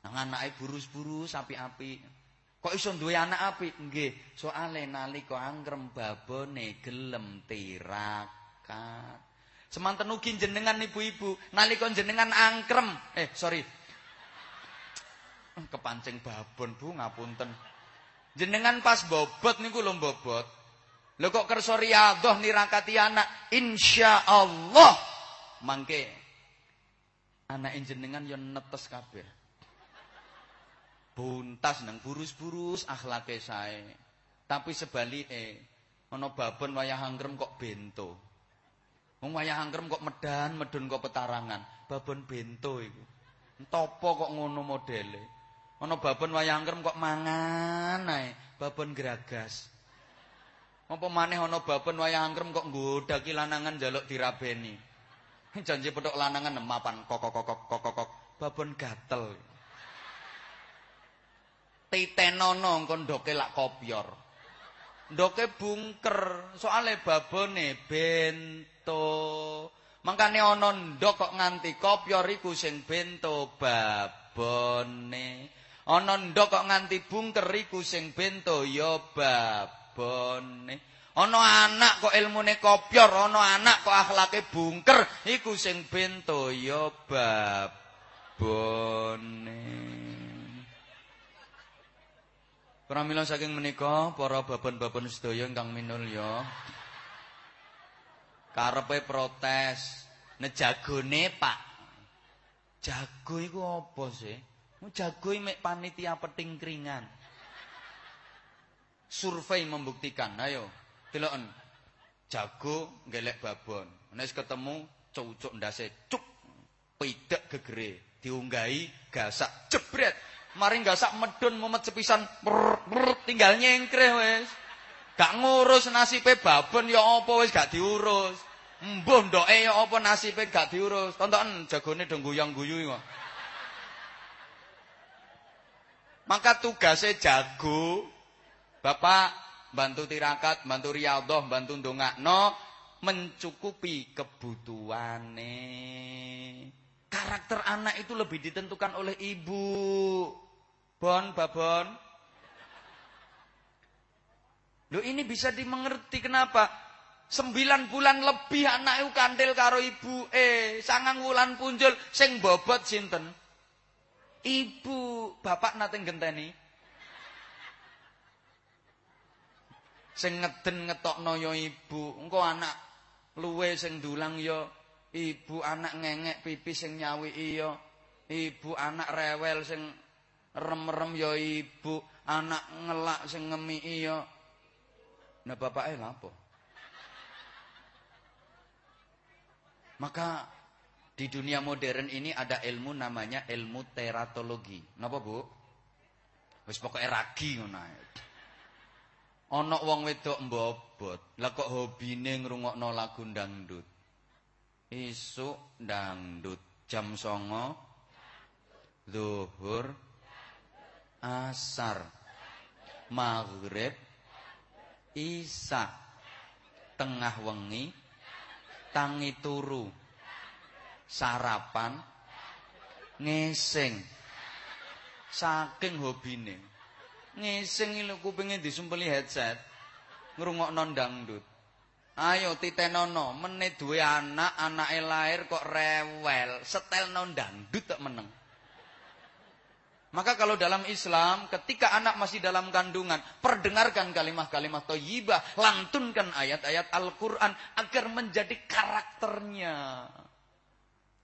Nang anake burus-burus api-api. Kok iso duwe anak api? Nggih, soale nalika angkrem babone gelem tirakat. Semanten ugi jenengan ibu-ibu, nalika jenengan angkrem, eh sorry. Kepancing babon Bu, ngapunten. Jenengan pas bobot niku lho bobot. Lho kok kersa riyadhah nirakati anak, insyaallah mangke anak jenengan yo netes kabeh. Buntas nang burus-burus akhlake sae. Tapi sebalike ana babon wayah angkrem kok bento. Wong wayah angkrem kok medan, medun kok petarangan. Babon bento iku. Topo kok ngono modele. Ana babon wayang krem kok mangan ae, babon gragas. Apa maneh ana babon wayang krem kok nggodaki lanangan njaluk dirabeni. Janji petuk lanangan mapan kok kok kok kok kok babon gatel. Titenono engko ndoke lak kopyor. Ndoke bungker, soale babone bento. Mangkane ana ndok kok nganti kopyor iku sing bento babone. Ana ndok kok nganti bungker iku sing bento ya babone. Ana anak kok ilmune kopyor ana anak kok akhlake bungker iku sing bento ya babone. Pramila saking menika para babon-babon sedaya ingkang minulya karepe protes. Nejagone Pak. Jago iku apa sih Jago mek panitia peting keringan. Survei membuktikan. Ayo, deloken. Jago ngelek babon. Nek ketemu cucuk ndase cuk pidak gegere diunggahi gasak jebret. Mari gasak medun mumet sepisan brr, brr, tinggal nyengkreh wis. Gak ngurus nasibe babon ya apa wis gak diurus. Mbuh ndoke ya apa nasibe gak diurus. Tonton jagone do guyang-guyu kok. Maka tugasnya jago. Bapak bantu tirakat, bantu riyadhah, bantu ndongakno mencukupi kebutuhane. Karakter anak itu lebih ditentukan oleh ibu. Bon, babon. Loh ini bisa dimengerti kenapa? Sembilan bulan lebih anak itu kandil karo ibu. Eh, sangang wulan punjul. Sing bobot sinten? Ibu, bapak nate genteni. Sing ngeden ngetokno ya ibu. Engko anak luwe sing dulang ya ibu, anak ngengek pipi sing nyawi iya. Ibu anak rewel sing rem-rem ya ibu, anak ngelak sing ngemi iya. Nah bapake lha apa? Maka di dunia modern ini ada ilmu namanya ilmu teratologi. Napa, Bu? Wis pokoke ragi ngono ae. Ana wong wedok mbobot, lah kok hobine ngrungokno lagu dangdut. Isuk dangdut jam songo zuhur asar maghrib isa tengah wengi tangi turu sarapan. Ngesing saking hobine. Ngesing lho kupinge disumpeli headset. Ngrungokno dangdut. Ayo titenono. Meneh duwe anak anake lahir kok rewel. Setelno dangdut tak meneng. Maka kalau dalam Islam, ketika anak masih dalam kandungan, perdengarkan kalimat-kalimat toyibah, lantunkan ayat-ayat Al-Quran, agar menjadi karakternya.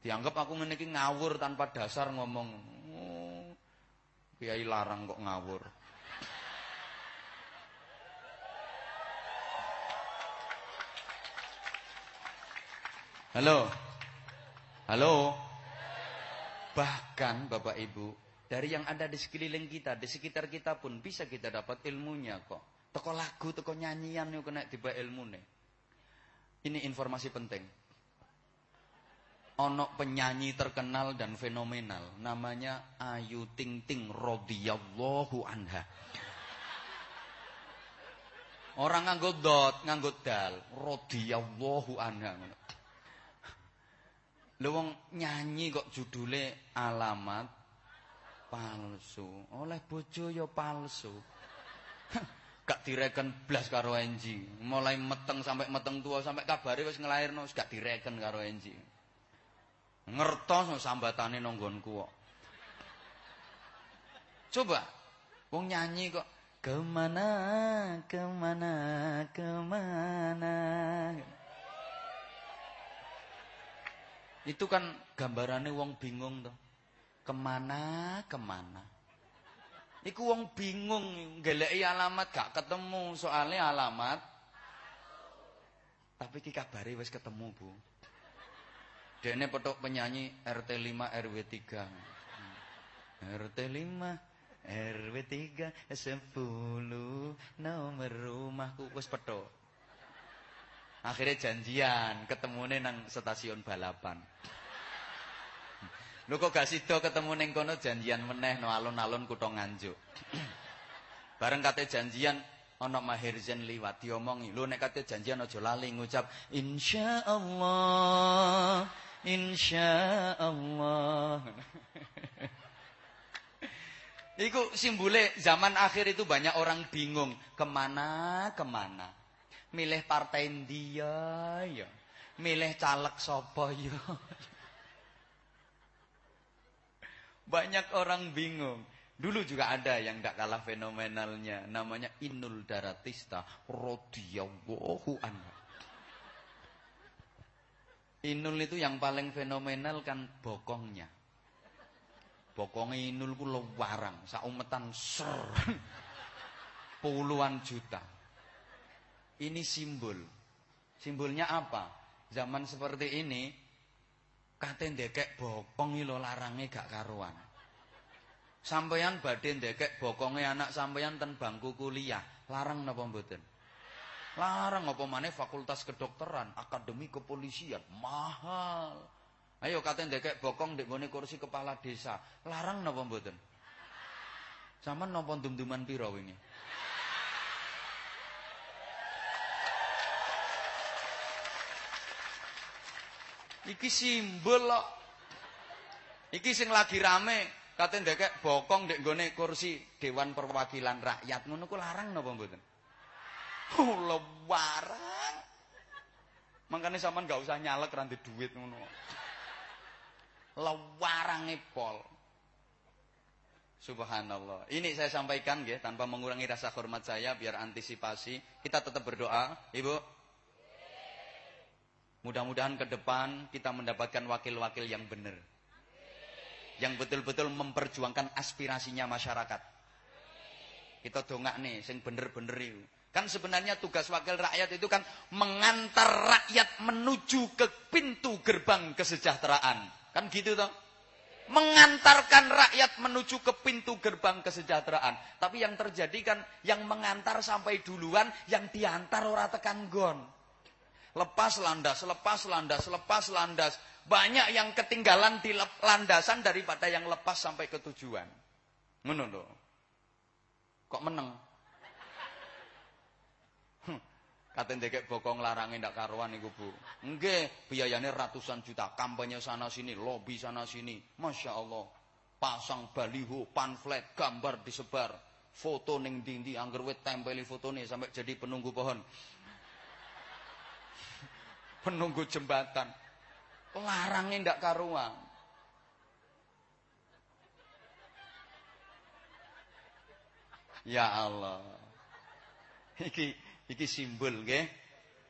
Dianggap aku ngene ngawur tanpa dasar ngomong. Oh, larang kok ngawur. Halo. Halo. Bahkan Bapak Ibu, dari yang ada di sekeliling kita, di sekitar kita pun bisa kita dapat ilmunya kok. Toko lagu, toko nyanyian yuk kena tiba ilmu nih. Ini informasi penting. Ono penyanyi terkenal dan fenomenal, namanya Ayu Ting Ting radhiyallahu anha. Orang nganggo dot, nganggo dal, radhiyallahu anha. Wong nyanyi kok judule alamat palsu. Oleh bojo ya palsu. gak direken blas karo Enji. Mulai meteng sampai meteng tua sampai kabare wis nglairno wis gak direken karo Enji. Ngertos sambatane nonggonku kok. Coba wong nyanyi kok ke mana ke mana ke mana Itu kan gambarannya wong bingung tuh. Ke mana, ke mana. Iku wong bingung, ngelai alamat gak ketemu, soalnya alamat. Tapi ki kabari wis ketemu, Bu. Dene petok penyanyi RT 5 RW 3. RT 5 RW 3 10 nomor rumahku wis petok. Akhirnya janjian, ketemune nang stasiun balapan. Lho kok gak sida ketemu ning kono janjian meneh no alun-alun kutha Nganjuk. Bareng kate janjian ana Mahir Zain liwat diomongi. Lho nek kate janjian aja lali ngucap insyaallah. Insyaallah. Iku simbole zaman akhir itu banyak orang bingung ke mana ke mana? Milih partai dia ya. Milih caleg sapa ya. Banyak orang bingung. Dulu juga ada yang tidak kalah fenomenalnya namanya Inul Daratista radhiyallahu anha Inul itu yang paling fenomenal kan bokongnya bokongnya Inul ku lewarang saumetan ser puluhan juta ini simbol. Simbolnya apa? Zaman seperti ini kate ndekek bokong lo larange gak karuan. Sampeyan badhe ndekek bokonge anak sampeyan ten bangku kuliah, larang napa mboten? Larang apa maneh fakultas kedokteran, akademi kepolisian, mahal. Ayo kate ndekek bokong ndek gone kursi kepala desa, larang napa mboten? Zaman napa dum-duman pira wingi? Iki simbol kok. Iki sing lagi rame kate ndekek bokong ndek gone kursi Dewan Perwakilan Rakyat ngono larang napa mboten? Oh, lewarang. Makanya sampean gak usah nyalek ra duit ngono. Lewarange pol. Subhanallah. Ini saya sampaikan ya tanpa mengurangi rasa hormat saya biar antisipasi. Kita tetap berdoa, Ibu. Mudah-mudahan ke depan kita mendapatkan wakil-wakil yang benar. Yang betul-betul memperjuangkan aspirasinya masyarakat. Kita dongak nih, sing bener-bener itu. Kan sebenarnya tugas wakil rakyat itu kan mengantar rakyat menuju ke pintu gerbang kesejahteraan. Kan gitu toh? Mengantarkan rakyat menuju ke pintu gerbang kesejahteraan. Tapi yang terjadi kan yang mengantar sampai duluan, yang diantar ora tekan gon. Lepas landas, lepas landas, lepas landas. Banyak yang ketinggalan di landasan daripada yang lepas sampai ke tujuan. Ngono Kok meneng? Katen dekek bokong larangin ndak karuan iku, Bu. Nggih, biayanya ratusan juta, kampanye sana sini, lobby sana sini. Masya Allah. Pasang baliho, pamflet, gambar disebar, foto ning dindi angger wit tempeli fotone sampai jadi penunggu pohon penunggu jembatan. Larangnya ndak karuan. Ya Allah. Iki iki simbol nggih.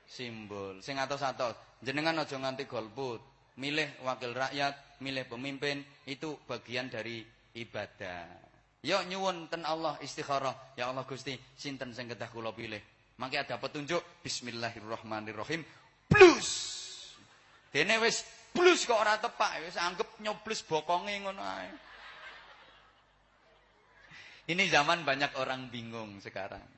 Simbol. Sing atos-atos, jenengan aja nganti golput. Milih wakil rakyat, milih pemimpin itu bagian dari ibadah. Ya nyuwun ten Allah istikharah. Ya Allah Gusti, sinten sing kedah kula pilih. Mangke ada petunjuk Bismillahirrahmanirrahim. Plus. Dene wis plus kok ora tepak, wis anggap nyoblos bokonge ngono ae. Ini zaman banyak orang bingung sekarang.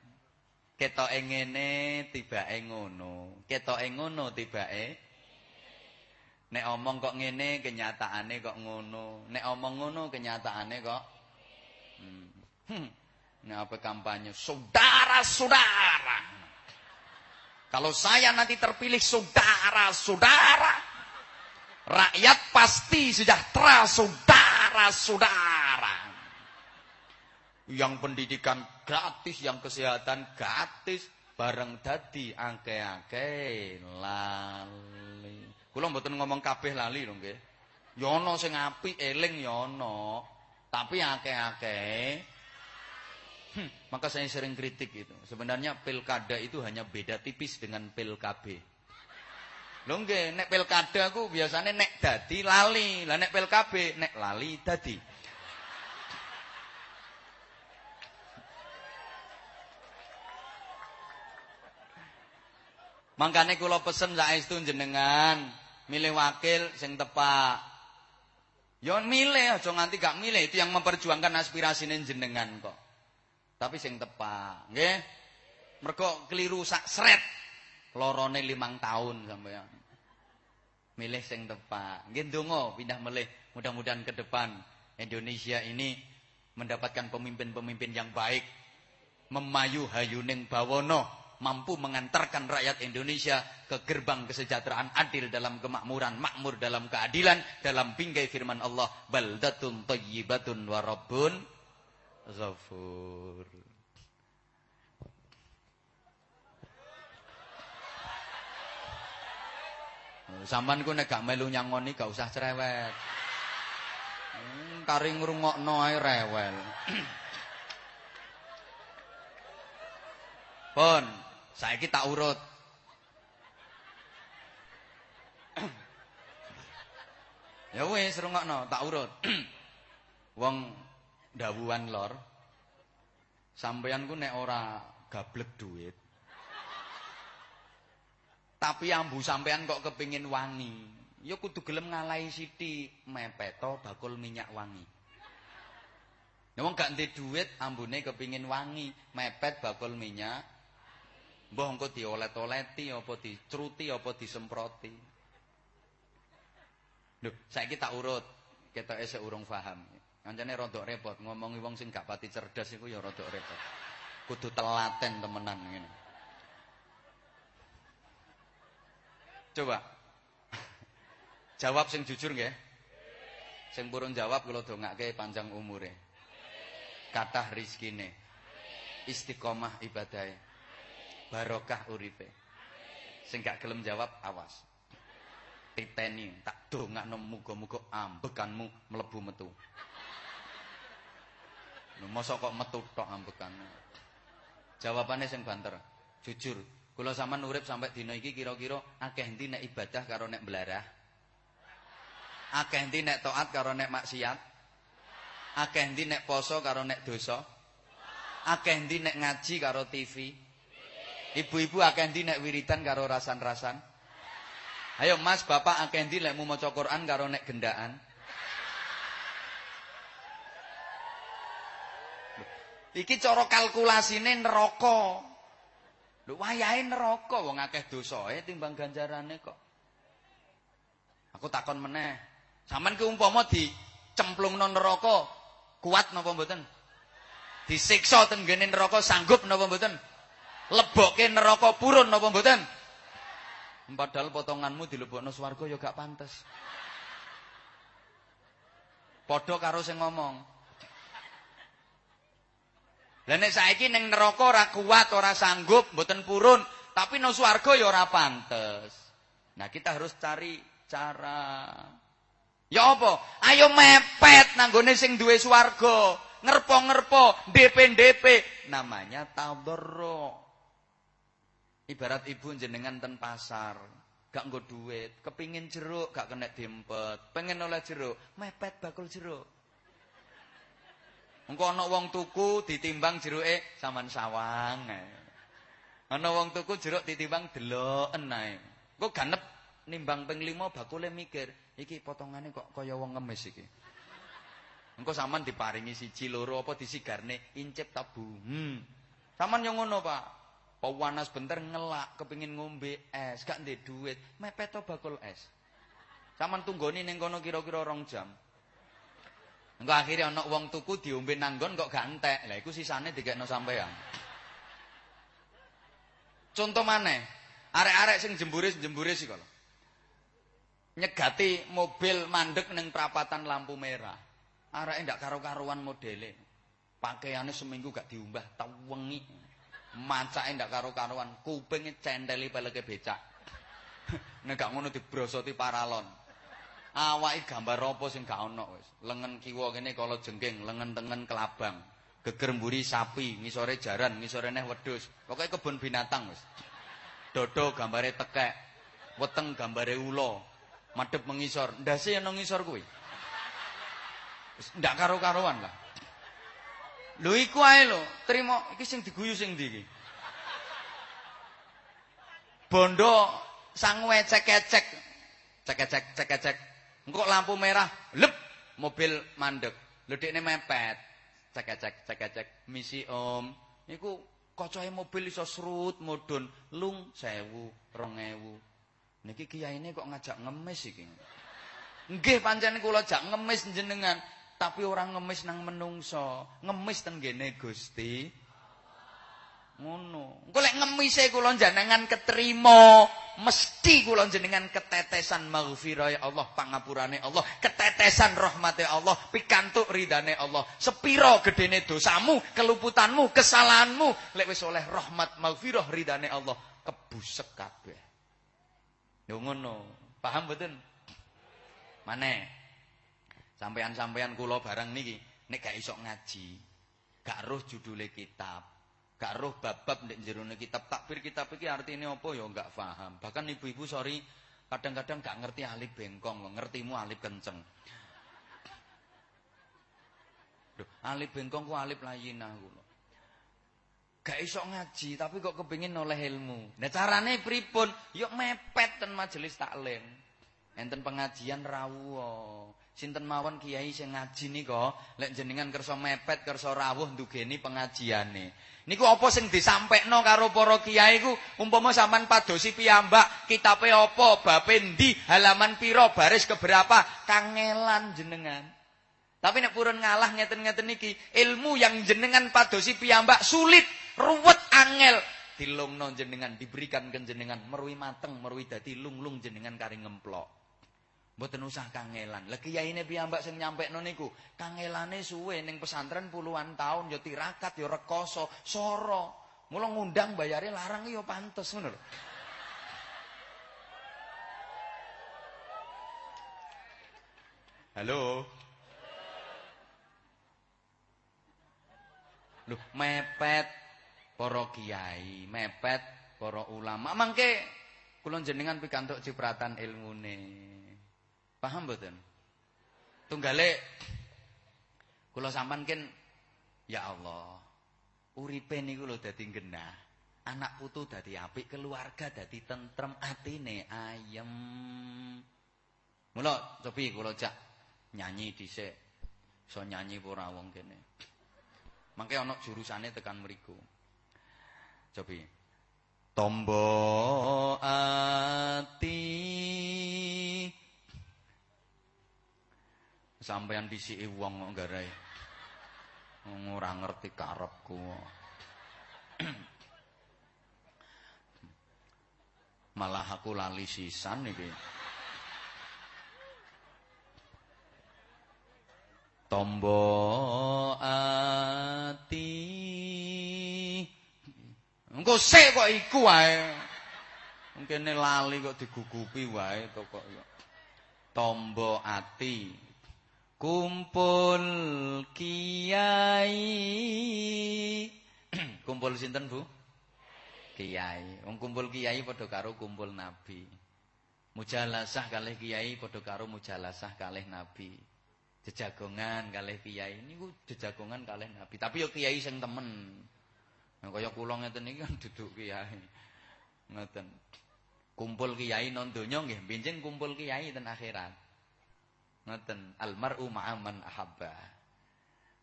Ketoke ngene, tibake ngono. Ketoke ngono, tibake Nek omong kok ngene, kenyataane kok ngono. Nek omong ngono, kenyataane kok Hmm. hmm. Apa kampanye? Saudara-saudara. Kalau saya nanti terpilih saudara-saudara. Rakyat pasti sejahtera saudara-saudara. Yang pendidikan gratis, yang kesehatan gratis. Bareng dadi ake-ake lali. Kula mboten ngomong kabeh lali lho nggih. Yono sing apik eling yono. Tapi akeh-akeh Hmm, maka saya sering kritik itu. Sebenarnya pilkada itu hanya beda tipis dengan pil KB. Lho nggih, nek pilkada aku biasanya nek dadi lali, lah nek pil KB nek lali dadi. Mangkane kula pesen saestu jenengan milih wakil sing tepak. Ya milih aja nganti gak milih itu yang memperjuangkan aspirasine jenengan kok. Tapi sing tepak, nggih. Mergo keliru sak sret. Lorone limang tahun sampeyan. Milih sing tepak. Nggih ndonga pindah melih. Mudah-mudahan ke depan Indonesia ini mendapatkan pemimpin-pemimpin yang baik. Memayu hayuning bawono mampu mengantarkan rakyat Indonesia ke gerbang kesejahteraan adil dalam kemakmuran, makmur dalam keadilan, dalam bingkai firman Allah, baldatun thayyibatun wa rabbun ghafur. Saman ku nek gak melu nyangoni gak usah cerewet. Hmm, kari ngrungokno ae rewel. Pun, Saiki tak urut. ya wis rungokno, tak urut. Wong dawuhan lor. Sampeyan ku nek ora gablek duit. Tapi ambu sampeyan kok kepingin wangi. Ya kudu gelem ngalahi sithik mepeto bakul minyak wangi. Wong gak duit ambune kepingin wangi, mepet bakul minyak Mbah engko diolet-oleti apa dicruti apa disemproti. Lho, saiki tak urut. Ketoke sik urung paham. Kancane rada repot ngomongi wong sing gak pati cerdas iku ya rada repot. Kudu telaten temenan ngene. Coba. jawab sing jujur nggih. Sing purun jawab kula dongake panjang umure. Kathah rezekine. Istiqomah ibadahe barokah uripe. Sing gak gelem jawab awas. Titeni tak dongakno muga-muga ambekanmu mlebu metu. Lho mosok kok metu tok ambekan. Jawabane sing banter. Jujur, kula sampean urip sampai dina iki kira-kira akeh endi nek ibadah karo nek belarah? Akeh endi nek taat karo nek maksiat? Akeh endi nek poso karo nek dosa? Akeh endi nek ngaji karo TV? Ibu-ibu akeh ndi nek wiridan karo rasan-rasan? Ayo Mas, Bapak akeh ndi lek mu maca Quran karo nek gendaan? Iki cara kalkulasine neraka. Lho wayahe neraka wong akeh dosae timbang ganjarane kok. Aku takon meneh. Saman ki umpama dicemplungno neraka, kuat napa mboten? Disiksa ten gene neraka sanggup napa mboten? Lebokke neraka purun napa mboten? Padahal potonganmu dilebokno swarga ya gak pantes. Padha karo sing ngomong. Lah nek saiki ning neraka ora kuat, ora sanggup, mboten purun, tapi nang swarga ya ora pantes. Nah, kita harus cari cara. Ya apa? Ayo mepet nanggone sing duwe swarga. Ngerpo-ngerpo, DP-DP. Namanya tadarruk. Ibarat ibu jenengan ten pasar, gak nggo duit, kepingin jeruk gak kena dempet, pengen oleh jeruk, mepet bakul jeruk. Engko ana wong tuku ditimbang jeruke saman sawang. Ana wong tuku jeruk ditimbang deloken ae. Engko ganep nimbang ping 5 bakule mikir, iki potongane kok kaya wong ngemis iki. Engko sampean diparingi siji loro apa disigarne incip tabu. Hmm. Sampean ngono, Pak. Pawanas bentar ngelak kepingin ngombe es, gak ndek duit, mepet bakul es. Sampeyan tunggoni ning kono kira-kira rong jam. Engko akhirnya ana wong tuku diombe nanggon kok gak entek. Lah iku sisane digekno sampean. Contoh maneh, arek-arek sing jembure-jembure sih kalau. Nyegati mobil mandek ning perapatan lampu merah. Areke ndak karo-karuan modele. Pakaiannya seminggu gak diumbah, tau wengi. Macake ndak karo-karuan, kupinge centeli peleke becak. Nek gak ngono dibrosoti paralon. Awake gambar apa sing gak ono wis. Lengen kiwa kene kala jengking, lengen tengen kelabang. Geger mburi sapi, ngisore jaran, ngisore neh wedhus. Pokoke kebun binatang wis. Dodo gambare tekek. Weteng gambare ula. Madhep mengisor. Ndase ana ngisor kuwi. Ndak karo-karoan lah. Lho iku ae lho, trimo iki sing diguyu sing ndi iki? Bondo sang wecek-ecek. Cek-cek cek-cek. Engko lampu merah, lep mobil mandek. Lho dekne mepet. Cek-cek cek-cek misi Om. Iku kacahe mobil iso srut mudhun lung 1000 2000. Niki kiyaine kok ngajak ngemis iki. Nggih pancen kula jak ngemis jenengan. Tapi orang ngemis nang menungso, ngemis ten gene Gusti. Ngono. Engko lek ngemise kula jenengan ketrima, mesti kula jenengan ketetesan maghfirah ya Allah, pangapurane Allah, ketetesan rahmate Allah, pikantuk ridane Allah. Sepiro gedene dosamu, keluputanmu, kesalahanmu, lek wis rahmat maghfirah ridane Allah, kebusek kabeh. Yo ngono. Paham mboten? Maneh Sampean-sampean kula barang niki nek gak iso ngaji, gak roh judule kitab, gak roh bab-bab jerone kitab takbir kitab iki artine apa ya gak paham. Bahkan ibu-ibu sorry kadang-kadang gak ngerti alif bengkong, ngertimu alif kenceng. Duh, alif bengkong ku alif layinah kula. Gak iso ngaji tapi kok kepingin oleh ilmu. Nah carane pripun? Yuk mepet ten majelis taklim. Enten pengajian rawuh. Sinten mawon kiai sing ngaji nika, lek jenengan kersa mepet, kersa rawuh ndugeni pengajiane. Niku apa sing disampekno karo para kiai ku umpama sampean padosi piyambak, kitabe apa, bape ndi, halaman pira, baris keberapa, kangelan jenengan. Tapi nek purun ngalah ngeten-ngeten niki, ilmu yang jenengan padosi piyambak sulit, ruwet, angel. Dilungno jenengan, diberikan ke jenengan, merui mateng, merui dadi lung-lung jenengan kari ngemplok. Mboten usah kangelan. Lah kiyaine piyambak sing nyampekno niku, kangelane suwe ning pesantren puluhan tahun ya tirakat ya rekoso, soro. Mula ngundang bayare larang ya pantes ngono. Halo. Loh, mepet para kiai, mepet para ulama. Mangke kula jenengan pikantuk cipratan ilmune. Paham mboten? Tunggale kula sampean ken ya Allah. Uripe niku lho dadi genah. Anak putu dadi apik, keluarga dadi tentrem, atine ayem. Mula cobi kula jak nyanyi dhisik. Iso nyanyi ora wong kene. Mangke ana jurusane tekan mriku. Cobi. Tombo ati Sampeyan disiki wong kok garai. Ora ngerti karepku. Malah aku lali sisan iki. Tombo ati. Engko sik kok iku wae. Mungkin lali kok digugupi wae to kok. Tombo ati. Kumpul kiai. kumpul sinten, Bu? Kiai. Wong kumpul kiai padha karo kumpul nabi. Mujalasah kalih kiai padha karo mujalasah kalih nabi. Jejagongan kalih kiai niku jejagongan kalih nabi. Tapi yo kiai sing temen. Nah, kaya kula ngeten iki kan duduk kiai. Ngoten. Kumpul kiai non donya nggih, kumpul kiai ten akhirat. Ngoten, almar'u ma'aman ahabba.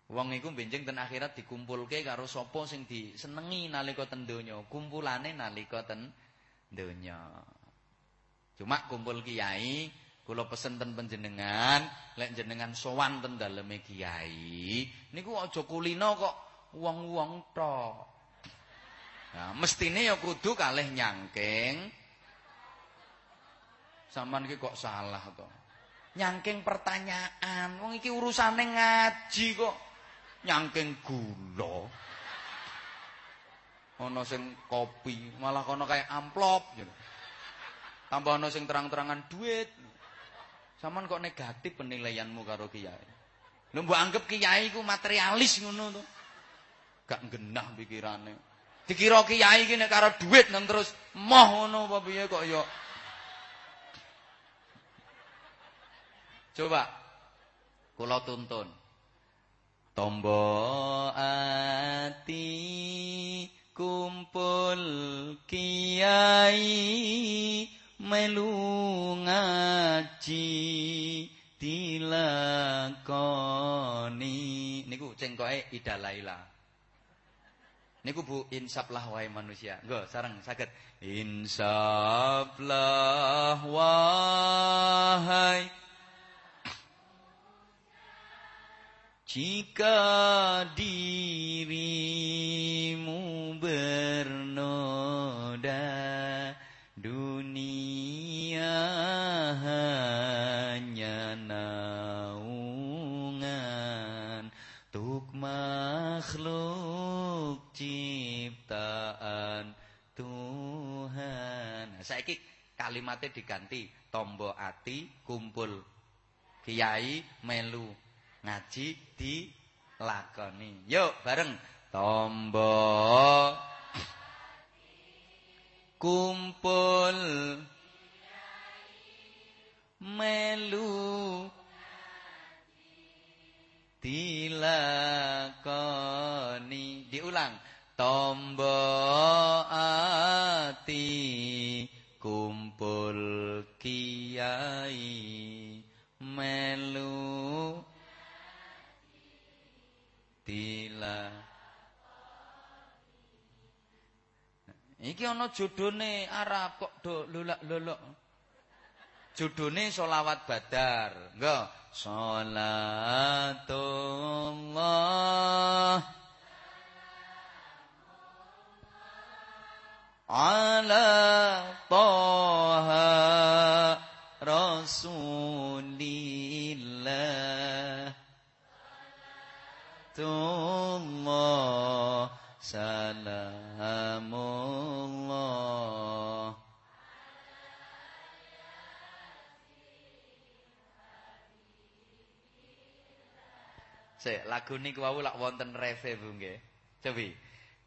Wong iku benjing ten akhirat dikumpulke karo sapa sing disenengi nalika ten donya, kumpulane nalika ten donya. Cuma kumpul kiai Kula pesen ten panjenengan, lek jenengan sowan ten daleme kiai, niku aja kulino kok wong-wong tok. Nah, mestine ya kudu kalih nyangking. Saman iki kok salah to. Nyangking pertanyaan, wong iki urusane ngaji kok nyangking gula. Ana sing kopi, malah kono kayak amplop gitu. Tambah ana sing terang-terangan duit. Saman kok negatif penilaianmu karo kiai. Lho mbok anggap kiai ku materialis ngono to. Gak genah pikirane. Dikira kiai iki nek karo duit nang terus moh ngono apa kok ya. Coba. Kula tuntun. Tombo ati kumpul kiai melu ngaji dilakoni. Niku cengkoke idalaila niku Bu insaplah wahai manusia. Nggo sareng saged. Insaplah wahai jika dirimu bernoda dunia hanya naungan. Tuk makhluk ciptaan Tuhan. Nah, saiki kalimatnya diganti. Tombo ati kumpul. Kiai melu ngaji di lakoni. Yuk bareng. Tombo. Kumpul. Melu. Dilakoni. Diulang. Tombo ati. Kumpul kiai. Melu dilakoni Iki ana jodhone Arab kok do lolak-lolok. Jodhone selawat badar. Engko salatullah ala toha rasulillah Tullah salamullah lagu niku wau lak wonten reve Bu nggih. Cobi.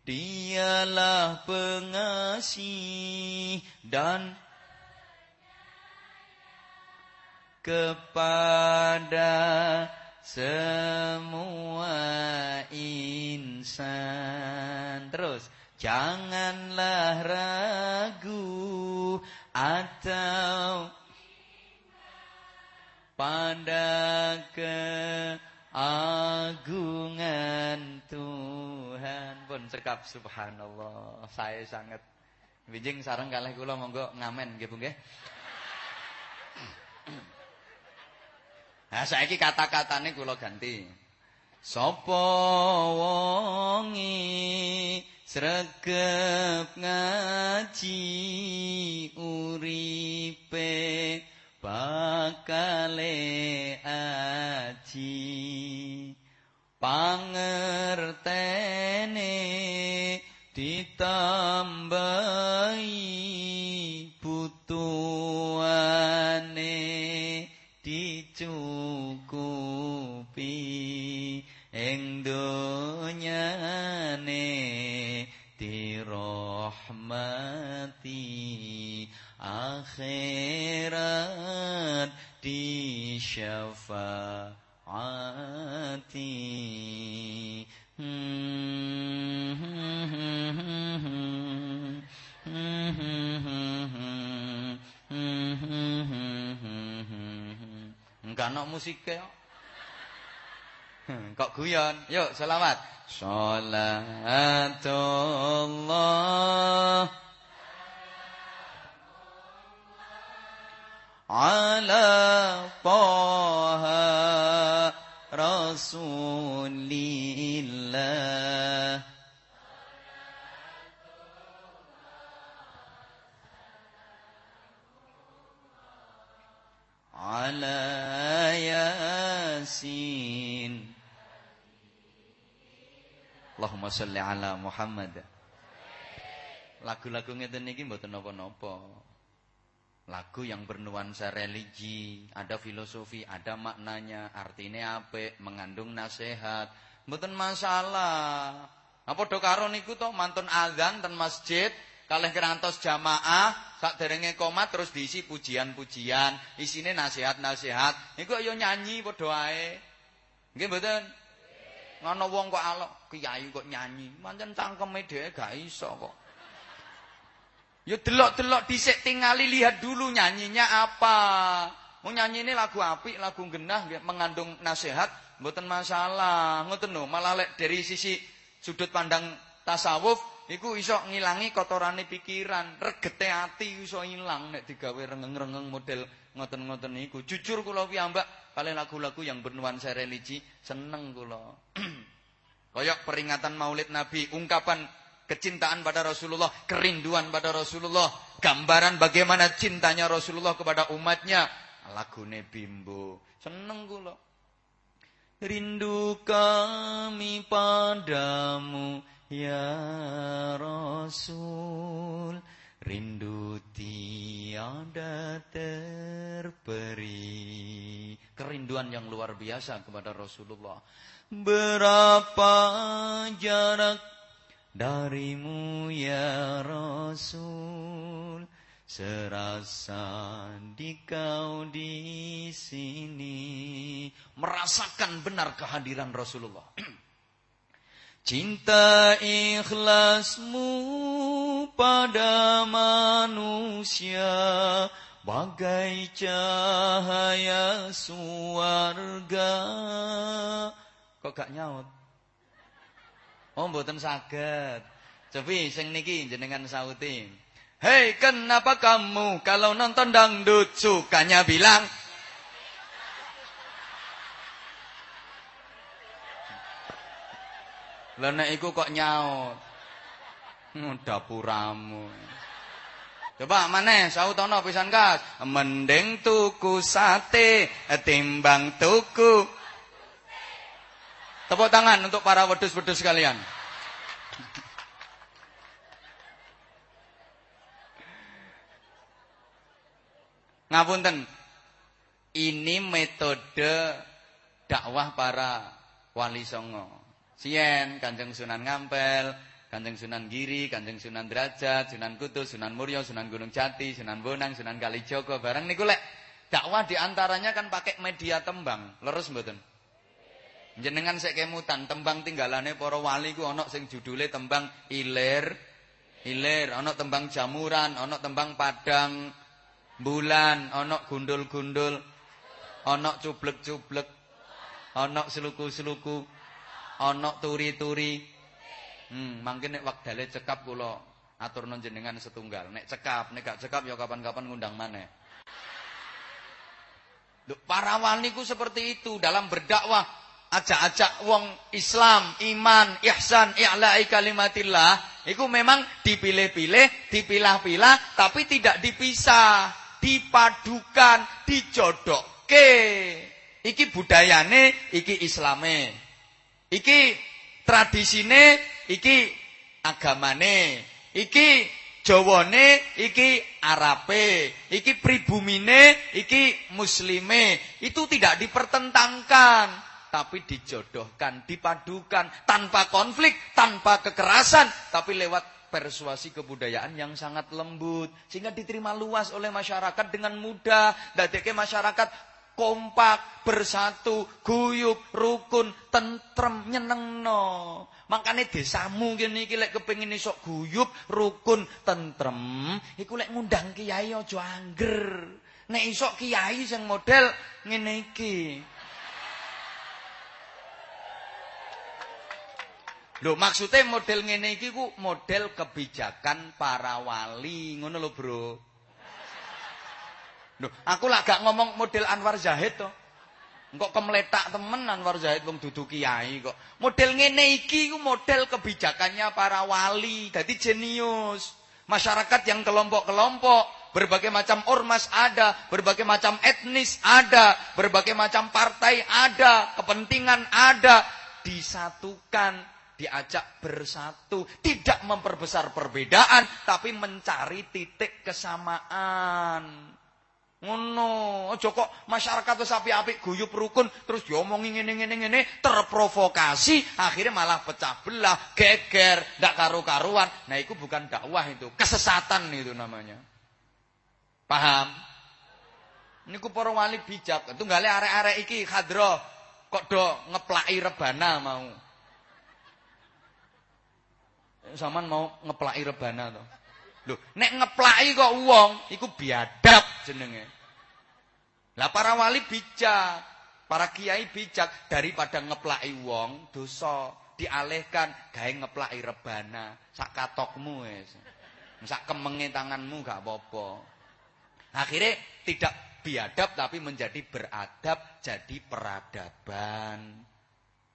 Dialah pengasih dan kepada semua insan. Terus, janganlah ragu atau pada keagungan Tuhan. Pun sekap subhanallah. Saya sangat Wijing sareng kalih kula monggo ngamen Bu nggih. Nah saiki kata-katane kula ganti. Sapa wonge sregep ngaji uripe bakale aji pangertene ditambahi butuhane ing donyane dirahmati akhirat disyafaati Enggak ana musike kok. Kok guyon? Yuk selawat. Salatullah ala taha rasulillah ala Allahumma salli ala Muhammad Lagu-lagu ngeten niki mboten napa-napa lagu yang bernuansa religi, ada filosofi, ada maknanya, artinya apa, mengandung nasihat. Mboten masalah. Apa do karo niku to mantun azan ten masjid, kalih kerantos jamaah, sak derenge komat terus diisi pujian-pujian, isine nasihat-nasihat. Niku ayo nyanyi padha ae. Nggih mboten? Ngono wong kok alok kiai kok nyanyi, pancen cangkeme dhewe gak iso kok. Ya delok-delok dhisik tingali lihat dulu nyanyinya apa. Mau nyanyi ini lagu api, lagu genah mengandung nasihat, mboten masalah. Ngoten lho, malah lek dari sisi sudut pandang tasawuf iku iso ngilangi kotorane pikiran, regete ati iso ilang nek digawe rengeng-rengeng model ngoten-ngoten niku. Jujur kula piyambak kali lagu-lagu yang bernuansa religi seneng kula. Kayak peringatan Maulid Nabi, ungkapan kecintaan pada Rasulullah, kerinduan pada Rasulullah, gambaran bagaimana cintanya Rasulullah kepada umatnya. Lagune bimbo. Seneng kula. Rindu kami padamu ya Rasul. Rindu tiada terperi. Kerinduan yang luar biasa kepada Rasulullah. Berapa jarak darimu ya Rasul? Serasa di kau di sini. Merasakan benar kehadiran Rasulullah. Cinta ikhlasmu pada manusia bagai cahaya suarga kok gak nyaut Oh mboten saged. Cobi sing niki jenengan sauti. Hei, kenapa kamu kalau nonton dangdut sukanya bilang Lah nek iku kok nyaut. Dapuramu. Coba maneh sautono pisan kas. Mending tuku sate timbang tuku Tepuk tangan untuk para wedus-wedus sekalian. Ngapunten. Ini metode dakwah para wali songo. Sien, Kanjeng Sunan Ngampel, Kanjeng Sunan Giri, Kanjeng Sunan Derajat, Sunan Kudus, Sunan Muryo, Sunan Gunung Jati, Sunan Bonang, Sunan Kalijogo, barang niku lek dakwah di antaranya kan pakai media tembang. Leres mboten? Jenengan sek kemutan tembang tinggalane para wali ku ana sing judule tembang ilir. Ilir, ana tembang jamuran, ana tembang padang bulan, ana gundul-gundul, ana cublek-cublek, ana seluku-seluku, ana turi-turi. Hmm, mangke nek wektale cekap kula aturna jenengan setunggal. Nek cekap, nek gak cekap ya kapan-kapan ngundang maneh. Para wali ku seperti itu dalam berdakwah ajak-ajak wong Islam, iman, ihsan, i'la'i kalimatillah, itu memang dipilih-pilih, dipilah-pilah, tapi tidak dipisah, dipadukan, dijodokke. Iki budayane, iki islame. Iki tradisine, iki agamane. Iki Jawane, iki Arabe, iki pribumine, iki muslime. Itu tidak dipertentangkan tapi dijodohkan, dipadukan tanpa konflik, tanpa kekerasan, tapi lewat persuasi kebudayaan yang sangat lembut sehingga diterima luas oleh masyarakat dengan mudah. Dadeke masyarakat kompak, bersatu, guyub, rukun, tentrem, nyenengno. Makane desamu kene iki lek kepengin iso guyub, rukun, tentrem, iku lek ngundang kiai aja angger. Nek iso kiai sing model ngene iki. Maksudnya model ngene iki ku model kebijakan para wali, ngono lho, Bro. Lho, aku lah gak ngomong model Anwar Zahid to. Engkok kemletak temen Anwar Zahid wong dudu kiai kok. Model ngene iki ku model kebijakannya para wali, dadi jenius. Masyarakat yang kelompok-kelompok, berbagai macam ormas ada, berbagai macam etnis ada, berbagai macam partai ada, kepentingan ada, disatukan diajak bersatu, tidak memperbesar perbedaan tapi mencari titik kesamaan. Ngono, aja kok masyarakat wis apik-apik guyub rukun terus diomongi ngene-ngene ngene terprovokasi akhirnya malah pecah belah, geger, ndak karu-karuan. Nah, itu bukan dakwah itu, kesesatan itu namanya. Paham? Niku para wali bijak, tunggale arek-arek iki khadra kok do ngeplaki rebana mau. Saman mau ngeplaki rebana to. Lho, nek ngeplaki kok wong iku biadab jenenge. Lah para wali bijak, para kiai bijak daripada ngeplaki wong dosa dialihkan gawe ngeplaki rebana sak katokmu wis. Sak kemenge tanganmu gak apa-apa. Akhirnya tidak biadab tapi menjadi beradab, jadi peradaban.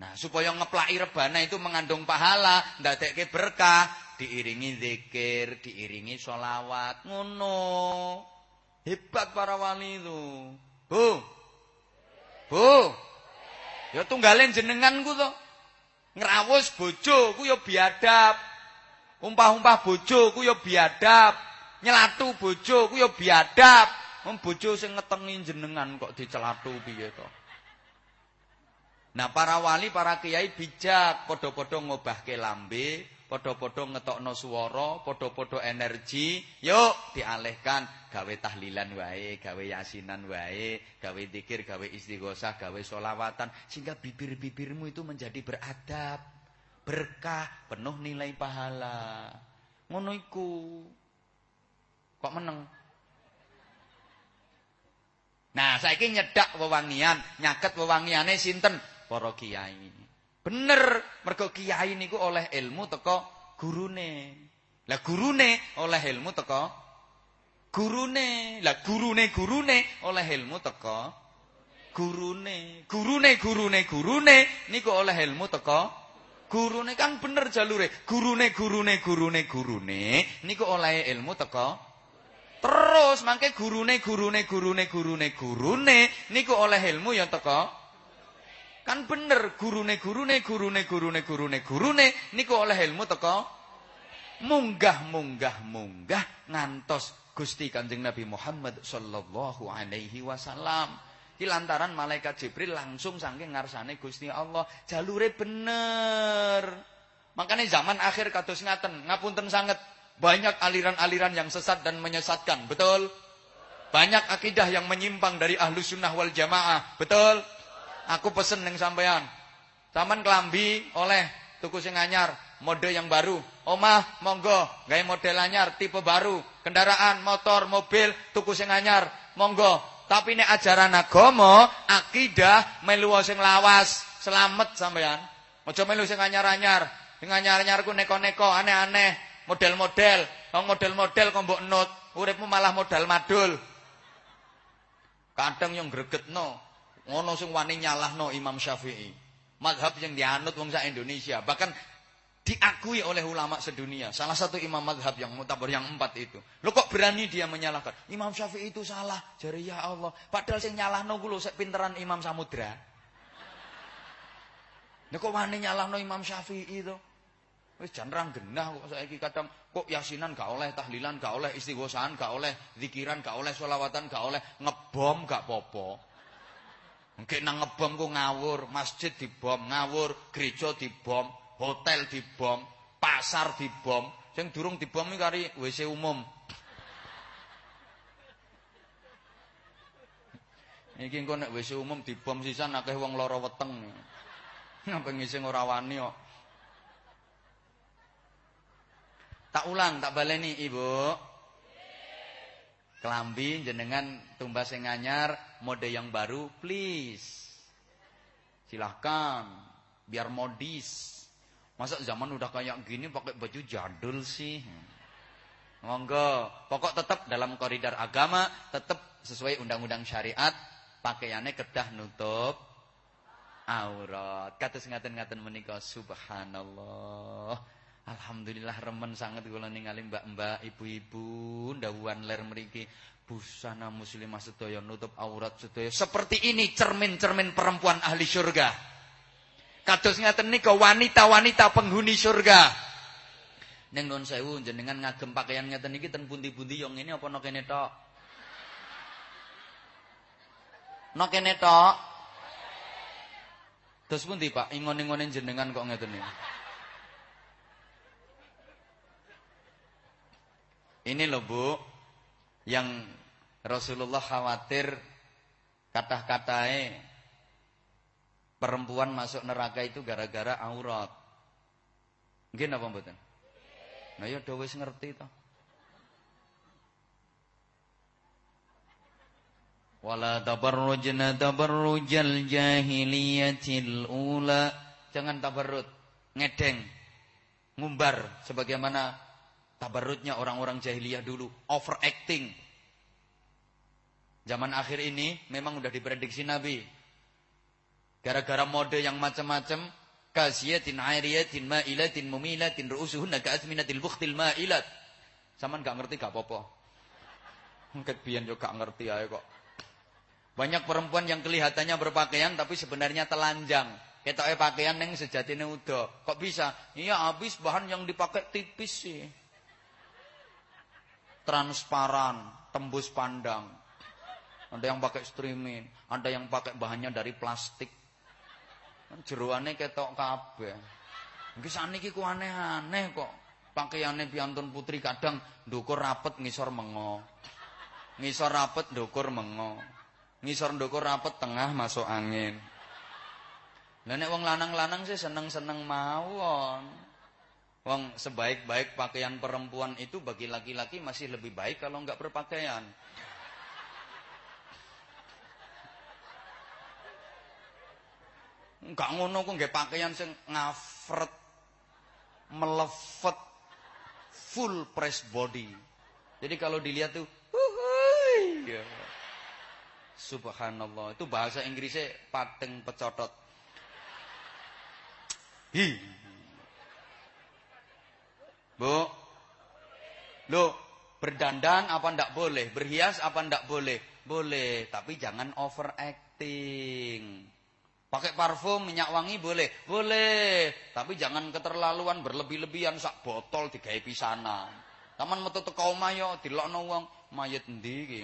Nah, supaya ngeplaki rebana itu mengandung pahala, ndadekke berkah, diiringi zikir, diiringi sholawat, ngono. Hebat para wali itu. Bu. Bu. Ya tunggalin jenenganku to. Ngrawus bojoku ya biadab. Umpah-umpah bojoku ya biadab. Nyelatu bojoku ya biadab. Wong bojo sing jenengan kok dicelatu piye to? Nah para wali, para kiai bijak, podo-podo ngobahke lambe, podo-podo ngetokno swara, podo-podo energi, yuk dialihkan gawe tahlilan wae, gawe yasinan wae, gawe dikir, gawe istighosah, gawe solawatan, sehingga bibir-bibirmu itu menjadi beradab, berkah, penuh nilai pahala. Ngono iku. Kok meneng? Nah, saiki nyedak wewangian, nyaket wewangiane sinten? Para kiai. Bener, mergo kiai niku oleh ilmu teko gurune. Lah gurune oleh ilmu teko gurune. Lah gurune gurune oleh ilmu teko gurune. Gurune gurune gurune niku oleh ilmu teko gurune kan bener jalure. Gurune gurune gurune gurune niku oleh ilmu teko Terus mangke gurune gurune gurune gurune gurune niku oleh ilmu yang teko Kan bener gurune gurune gurune gurune gurune gurune niku oleh ilmu teko munggah munggah munggah ngantos Gusti Kanjeng Nabi Muhammad sallallahu alaihi wasallam. Ki lantaran malaikat Jibril langsung saking ngarsane Gusti Allah, jalure bener. Makanya zaman akhir kados ngaten, ngapunten sanget banyak aliran-aliran yang sesat dan menyesatkan, betul? Banyak akidah yang menyimpang dari ahlu sunnah wal jamaah, betul? Aku pesen neng sampean. Taman kelambi oleh tuku sing anyar, mode yang baru. Omah monggo gawe model anyar, tipe baru. Kendaraan, motor, mobil tuku sing anyar, monggo. Tapi nek ajaran agama, akidah melu sing lawas, selamat sampean. Aja melu sing anyar-anyar. Sing anyar-anyar ku neko-neko, aneh-aneh, model-model. Wong model-model kok mbok nut, uripmu malah modal madul. Kadang yang gregetno, Ngono sing wani nyalahno Imam Syafi'i. Madhab yang dianut wong Indonesia, bahkan diakui oleh ulama sedunia. Salah satu imam madhab yang mutabar yang empat itu. Lo kok berani dia menyalahkan? Imam Syafi'i itu salah. Jari ya Allah. Padahal sing nyalahno ku lho pinteran Imam Samudra. Nek kok wani nyalahno Imam Syafi'i itu? Wis jan genah kok saiki kadang kok yasinan gak oleh, tahlilan gak oleh, istighosahan gak oleh, zikiran gak oleh, selawatan gak oleh, ngebom gak popo. Mungkin nang ngebom ku ngawur, masjid dibom ngawur, gereja dibom, hotel dibom, pasar dibom. Sing durung dibom iki kari WC umum. Iki engko nek WC umum dibom sisan akeh wong lara weteng. Ngapa ngising ora wani kok. Tak ulang, tak baleni, Ibu. Kelambi jenengan tumbas sing anyar, mode yang baru, please. Silahkan, biar modis. Masa zaman udah kayak gini pakai baju jadul sih? Monggo, pokok tetap dalam koridor agama, tetap sesuai undang-undang syariat, pakaiannya kedah nutup aurat. Kata ngaten-ngaten menikah, subhanallah. Alhamdulillah remen sangat kula ningali mbak-mbak, ibu-ibu ndawuhan ler mriki busana muslimah sedaya nutup aurat sedaya. Seperti ini cermin-cermin perempuan ahli surga. Kados ngaten nika wanita-wanita penghuni surga. Ning nuwun sewu jenengan ngagem pakaian ngeten iki ten pundi-pundi yo ngene apa no kene tok? No kene tok? Terus pundi Pak? Ingon-ingone jenengan kok ngeten iki? Ini loh Bu, yang Rasulullah khawatir kata-katanya perempuan masuk neraka itu gara-gara aurat. Mungkin apa mboten? Nah ya udah ngerti toh. Wala tabarrujna tabarrujal jahiliyatil ula. Jangan tabarrut, ngedeng, ngumbar sebagaimana Tabarutnya orang-orang jahiliyah dulu, overacting. Zaman akhir ini memang udah diprediksi Nabi. Gara-gara mode yang macam-macam, kasiyatin airiyatin ma'ilatin mumilatin ru'usuhunna ka'asminatil bukhtil ma'ilat. Sama gak ngerti gak apa-apa. Mungkin biyen juga gak ngerti aja kok. Banyak perempuan yang kelihatannya berpakaian tapi sebenarnya telanjang. Ketoknya pakaian yang sejatinya udah. Kok bisa? Iya habis bahan yang dipakai tipis sih transparan, tembus pandang. Ada yang pakai streaming, ada yang pakai bahannya dari plastik. Jeruannya ketok kabeh. Iki saniki ku aneh-aneh kok. Pakaiannya piantun putri kadang ndukur rapet ngisor mengo. Ngisor rapet ndukur mengo. Ngisor ndukur rapet tengah masuk angin. Lah nek wong lanang-lanang sih seneng-seneng mawon. Wong sebaik-baik pakaian perempuan itu bagi laki-laki masih lebih baik kalau nggak berpakaian. Enggak ngono kok nggak pakaian sing ngafret melefet full press body. Jadi kalau dilihat tuh uhuy, ya. Subhanallah. Itu bahasa Inggrisnya pateng pecotot. Hi. Bu. Lu berdandan apa ndak boleh? Berhias apa ndak boleh? Boleh, tapi jangan overacting. Pakai parfum, minyak wangi boleh? Boleh, tapi jangan keterlaluan berlebih-lebihan sak botol digawe pisanan. Taman metu teko omah yo dilokno wong mayit endi.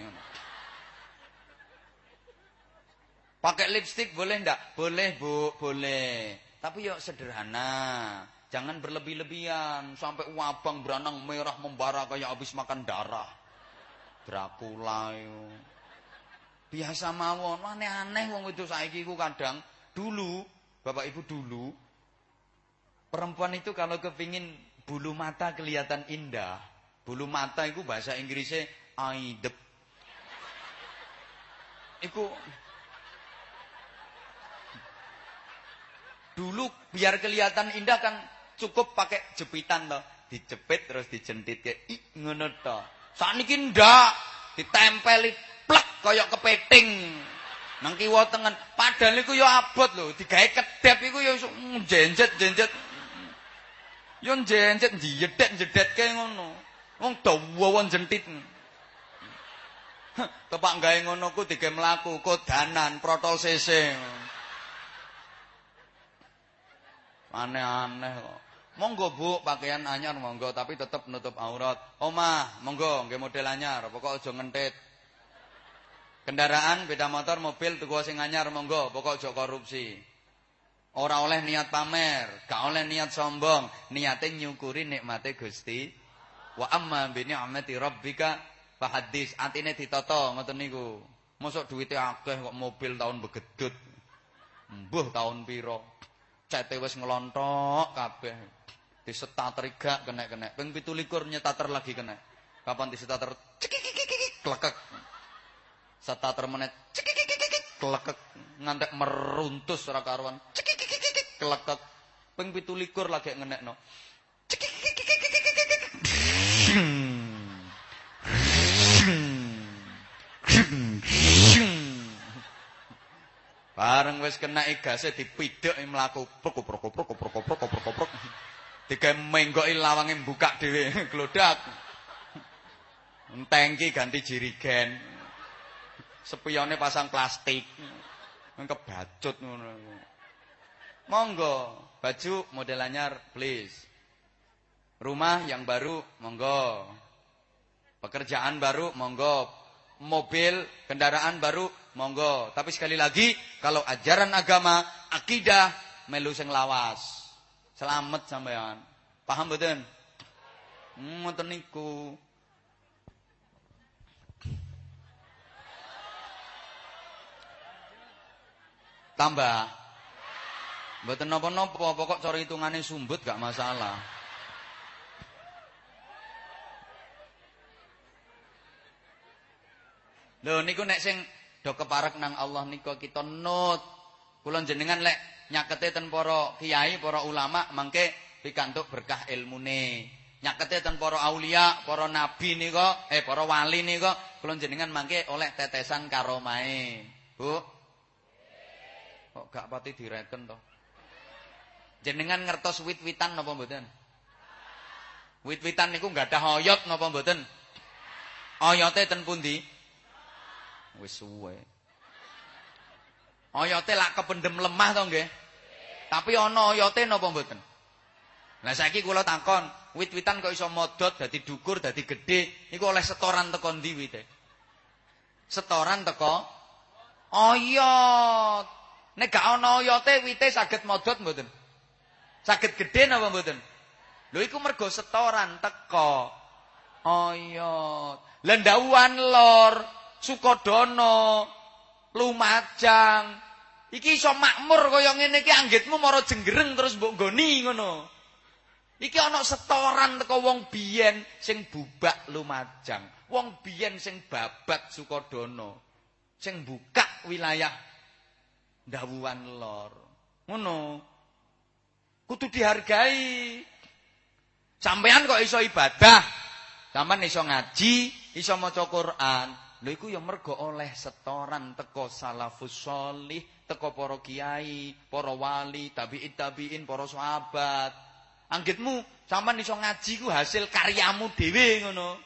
Pakai lipstick boleh ndak? Boleh, Bu, boleh. Tapi yuk sederhana. Jangan berlebih-lebihan sampai wabang beranang merah membara kayak habis makan darah. Dracula yo. Biasa mawon, aneh-aneh wong itu saiki ku kadang dulu, Bapak Ibu dulu perempuan itu kalau kepingin bulu mata kelihatan indah, bulu mata itu bahasa Inggrisnya aidep. Iku dulu biar kelihatan indah kan cukup pakai jepitan toh, dijepit terus dijentit ke i ngono to. Saniki ndak ditempeli plek kaya kepiting. Nang kiwa tengen, padahal iku ya abot lho, digawe kedep iku ya jenjet-jenjet. Yo jenjet jedhet-jedhetke ngono. Wong dawa jentit. Tepak gawe ngono ku digawe mlaku kodanan protol sese. Aneh-aneh kok. Monggo Bu, pakaian anyar monggo, tapi tetap nutup aurat. Omah, monggo nggih model anyar, pokok aja ngentit. Kendaraan, beda motor, mobil tuku sing anyar monggo, pokok aja korupsi. Ora oleh niat pamer, gak oleh niat sombong, niate nyukuri nikmate Gusti. Wa amma bi ni'mati rabbika fahadis. Atine ditata ngoten niku. Mosok duwite akeh kok mobil tahun begedut. Mbuh tahun pira. Cete wis ngelontok kabeh. Disetater gak kena-kena. Ping 17 nyetater lagi kena. Kapan disetater klekek. Setater menit klekek ngantek meruntus ora karuan. Klekek. Ping 17 lagi. Bareng wis kena igase dipidhek mlaku prok prok Digawe menggoki lawange buka dhewe glodak. Tangki ganti jirigen. Sepiyone pasang plastik. Kebacut. Monggo, baju model anyar please. Rumah yang baru monggo. Pekerjaan baru monggo. Mobil, kendaraan baru monggo. Tapi sekali lagi, kalau ajaran agama, akidah melu sing lawas. Selamat sampean. Paham mboten? Hmm, niku. Tambah. Mboten napa-napa, pokok cara hitungane sumbut gak masalah. Lho niku nek sing do keparek nang Allah nika kita nut. Kula jenengan lek nyakete ten para kiai, para ulama mangke pikantuk berkah ilmune. Nyakete ten para aulia, para nabi nika, eh para wali nika kula jenengan mangke oleh tetesan karomahe. Bu. Kok gak pati direken to? Jenengan ngertos wit-witan napa mboten? Wit-witan niku ada hoyot napa mboten? Oyote ten pundi? Wis suwe. Oyote lak kependem lemah to nggih. Tapi ana oyote napa mboten? Lah saiki kula takon, wit-witan kok iso modot dadi dukur, dadi gedhe, iku oleh setoran teko ndi wite? Setoran teko oyot. Nek gak ana oyote wite saged modot mboten? Saged gedhe napa mboten? Lho iku mergo setoran teko oyot. Lendauan lor Sukodono, Lumajang. Iki iso makmur kaya ngene iki anggitmu mara jenggereng terus mbok goni ngono. Iki ana setoran teko wong biyen sing bubak Lumajang, wong biyen sing babat Sukodono, sing buka wilayah Dawuan Lor. Ngono. Kudu dihargai. Sampean kok iso ibadah, sampean iso ngaji, iso maca Quran, Lho iku ya mergo oleh setoran teko salafus sholih, teko para kiai, para wali, tabi'in tabi'in, para sahabat. Anggitmu sampean iso ngaji ku hasil karyamu dhewe ngono.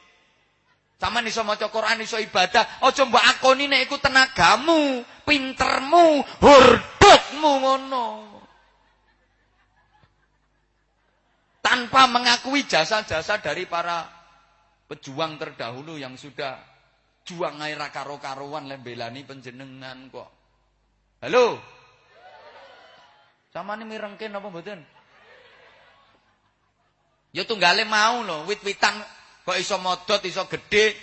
Sampean iso maca Quran, iso ibadah, aja mbok akoni nek iku tenagamu, pintermu, hurdutmu ngono. Tanpa mengakui jasa-jasa dari para pejuang terdahulu yang sudah Juang ae karo-karuan le belani panjenengan kok. Halo. Samane mirengke napa mboten? Ya tunggale mau lho, wit-witan kok iso modot, iso gedhe,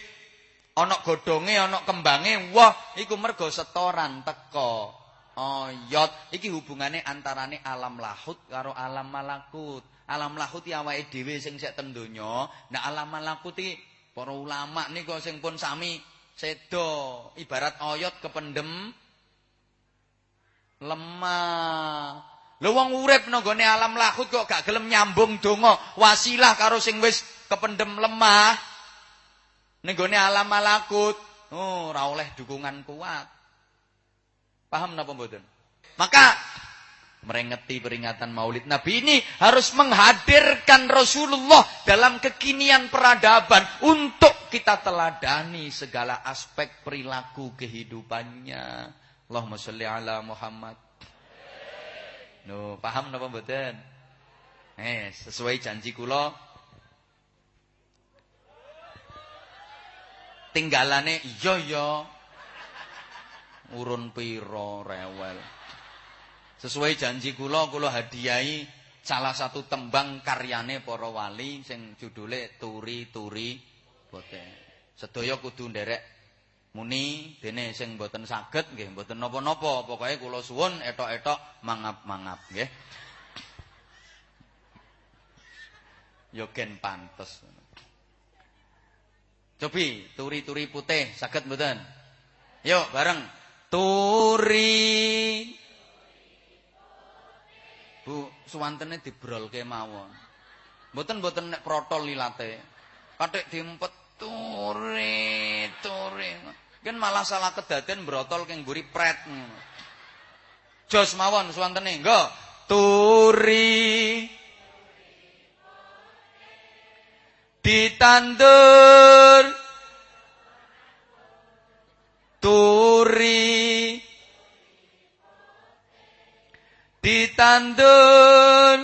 ana godhonge, ana kembange. Wah, iku mergo setoran teko. Oyot, iki hubungane antarane alam lahut karo alam malakut. Alam lahut ya awake dhewe sing sek ten donya, nah alam malakut iki para ulama niku sing pun sami Sedo ibarat oyot kependem lemah. Lho wong urip nang alam lahut kok gak gelem nyambung donga wasilah karo sing wis kependem lemah. Ning alam malakut, oh ora oleh dukungan kuat. Paham napa mboten? Maka merengeti peringatan Maulid Nabi ini harus menghadirkan Rasulullah dalam kekinian peradaban untuk kita teladani segala aspek perilaku kehidupannya. Allahumma sholli ala Muhammad. No, paham napa mboten? Eh, sesuai janji kula tinggalane iya ya urun pira rewel. Sesuai janji kula kula hadiahi salah satu tembang karyane para wali sing judule Turi-turi Boten. Sedaya kudu nderek Muni dene sing mboten saged nggih, mboten napa-napa, pokoke kula suwun etok-etok mangap-mangap nggih. Yo gen pantes. Cobi turi-turi putih saged mboten? Yuk bareng. Turi. Bu, suwantene dibrolke mawon. Mboten-mboten nek protol lilate. Kathik diempet turi, turi. Kan malah salah kedaden brotol keng mburi pret. Jos mawon suwantene, nggo. Turi. Ditandur. Turi. Ditandur.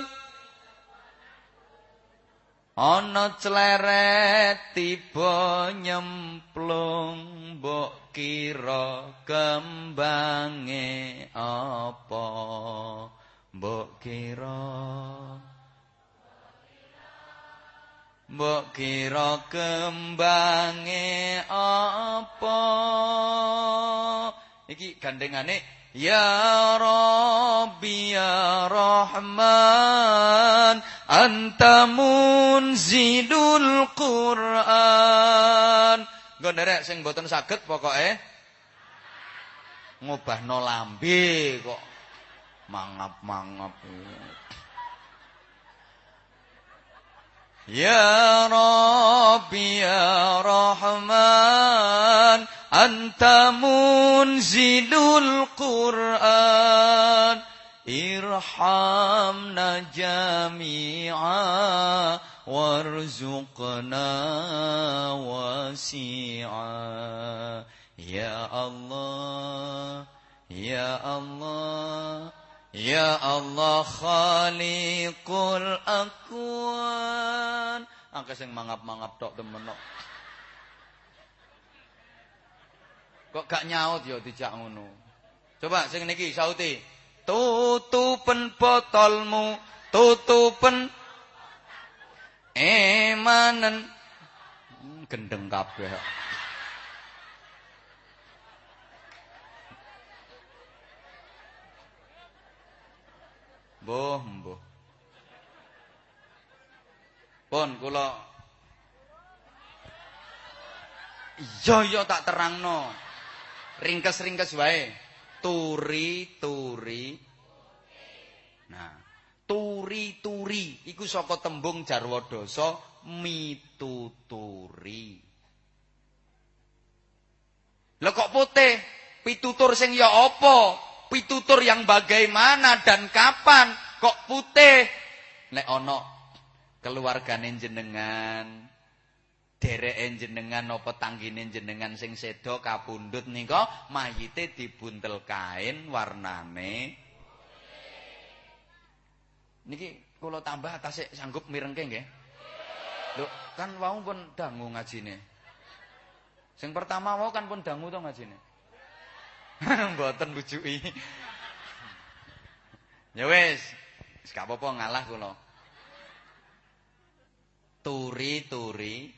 Ana cleret tiba nyemplung mbok kira kembange apa mbok kira mbok kira kembange apa iki gandengane Ya Rabbi ya Rahman Anta munzilul Quran. Nggo nderek sing mboten saged pokoke. Ngubahno lambe kok. Mangap-mangap. Ya Rabbi ya Rahman Anta munzilul Qur'an. Irhamna jami'a Warzuqna wasi'a. Ya Allah Ya Allah Ya Allah khaliqul akwan Angka sing mangap-mangap tok temen tok Kok gak nyaut ya dijak ngono. Coba sing niki sauti. Tutupen botolmu, tutupen emanen hmm, gendeng kabeh. Mbuh, mbuh. Pun kula Iya iya tak terangno ringkes-ringkes wae. Turi-turi. Nah, turi-turi iku saka tembung jarwa dasa mituturi. Lah kok putih? Pitutur sing ya apa? Pitutur yang bagaimana dan kapan? Kok putih? Nek ana keluargane jenengan dereke jenengan napa tanggine jenengan sing seda kapundhut nika mayite dibuntel kain warnane. Niki kula tambah tasik sanggup mirengke nggih? Lho kan wau pun dangu ngajine. Sing pertama wau kan pun dangu to ngajine. Mboten bujuki. Ya wis wis gak apa-apa ngalah kula. Turi-turi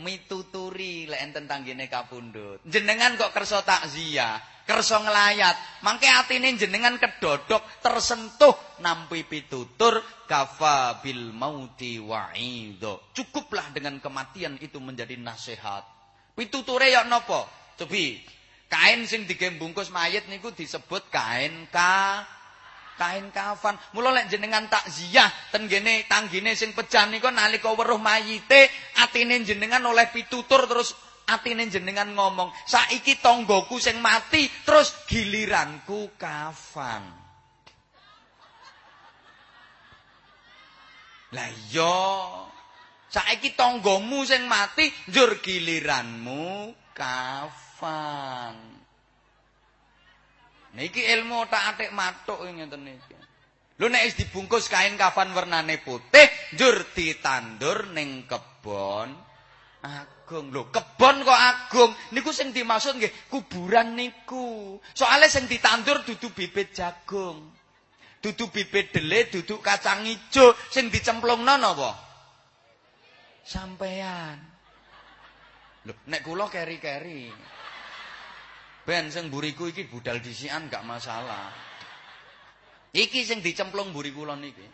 mituturi lek enten tanggine kapundhut. Jenengan kok kersa takziah, kersa ngelayat, mangke atine jenengan kedodok tersentuh nampi pitutur kafa bil mauti wa'idho. Cukuplah dengan kematian itu menjadi nasihat. Pituture ya napa? Cobi, kain sing digembungkus mayit niku disebut kain ka kain kafan. Mula lek jenengan takziah ten gene tanggine sing pecah nika nalika weruh mayite atine jenengan oleh pitutur terus atine jenengan ngomong, "Saiki tonggoku sing mati terus giliranku kafan." Lah iya. Saiki tonggomu sing mati njur giliranmu kafan. Niki ilmu tak atik matuk ngeten niki. Lho nek wis dibungkus kain kafan warnane putih, njur ditandur ning kebon agung. Lho, kebon kok agung? Niku sing dimaksud nggih kuburan niku. Soale sing ditandur dudu bibit jagung. Dudu bibit dele, dudu kacang ijo, sing dicemplungno napa? Sampean. Lho, nek kula keri-keri. Ben sing buriku iki budal disian gak masalah. Iki sing dicemplung buri kula niki.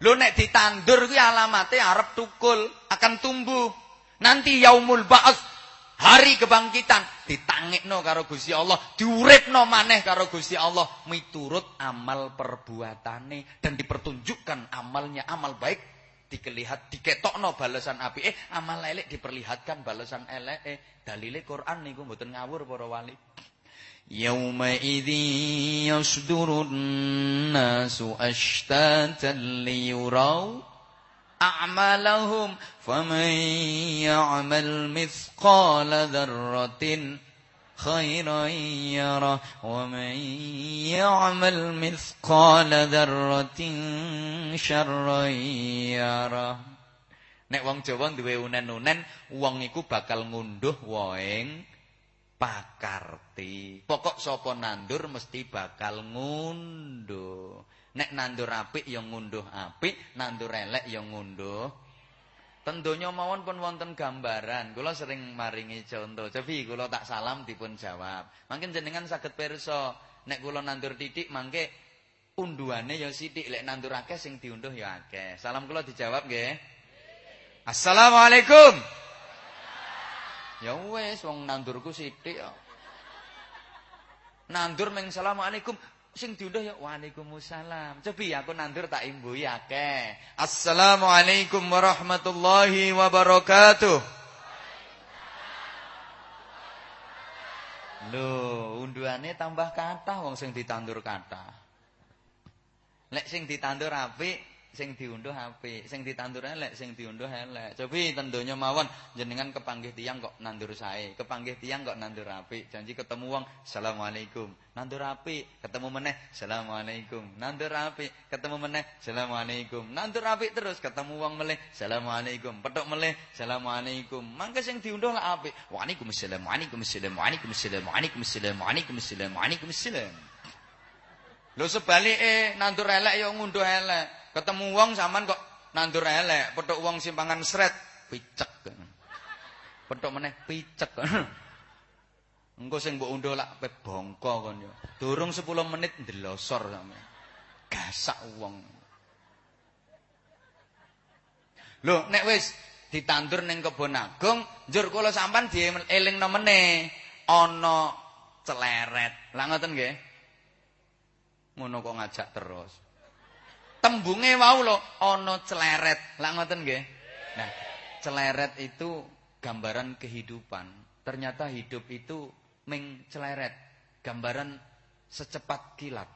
Lho nek ditandur kuwi alamate arep tukul, akan tumbuh. Nanti yaumul ba'ats, hari kebangkitan ditangekno karo Gusti Allah, diuripno maneh karo Gusti Allah miturut amal perbuatane dan dipertunjukkan amalnya amal baik dikelihat diketokno balasan api eh amal elek diperlihatkan balasan elek eh dalile Quran niku mboten ngawur para wali. Yauma idzi yasdurun nasu ashtatan liyurau a'malahum faman ya'mal mithqala dzarratin خيرا يره ومن يعمل مثقال ذرة شرا يره Nek wong Jawa duwe unen-unen, wong iku bakal ngunduh woeng pakarti. Pokok sapa nandur mesti bakal ngunduh. Nek nandur apik ya ngunduh apik, nandur elek ya ngunduh Tentunya mawon pun wonten gambaran. Kula sering maringi contoh. Cobi kula tak salam dipun jawab. Mungkin jenengan saged pirsa nek kula nandur titik mangke unduhane ya sithik, lek nandur akeh sing diunduh ya akeh. Salam kula dijawab nggih. Assalamualaikum. Ya wis wong nandurku sithik ya. Nandur meng assalamualaikum sing diunduh ya waalaikumsalam. Cobi aku nandur tak imbui akeh. Assalamualaikum warahmatullahi wabarakatuh. Lho, unduhane tambah kata wong sing ditandur kata. Lek sing ditandur apik sing diunduh apik, sing ditandur elek, sing diunduh elek. Cobi tendonya mawon jenengan kepanggih tiang kok nandur sae, kepanggih tiang kok nandur apik. Janji ketemu wong, Assalamualaikum. Nandur apik, ketemu meneh, Assalamualaikum. Nandur apik, ketemu meneh, Assalamualaikum. Nandur apik terus ketemu wong meleh, Assalamualaikum. Petuk meleh, Assalamualaikum. Mangke sing diunduh lah apik. Waalaikumsalam, waalaikumsalam, waalaikumsalam, waalaikumsalam, waalaikumsalam, waalaikumsalam. Lho sebalike nandur elek ya ngunduh elek. Ketemu wong sampean kok nandur elek, petuk wong simpangan sret, picek. Petuk meneh picek. Engko sing mbok unduh lak pe bongko kon yo. Durung 10 menit ndelosor sampean. Gasak wong. Lho, nek wis ditandur ning kebon agung, njur kula sampean dielingno meneh ana celeret. Lah ngoten nggih. Ngono kok ngajak terus. Tembunge wau lho ana celeret. Lah ngoten nggih. Nah, celeret itu gambaran kehidupan. Ternyata hidup itu ming celeret. Gambaran secepat kilat.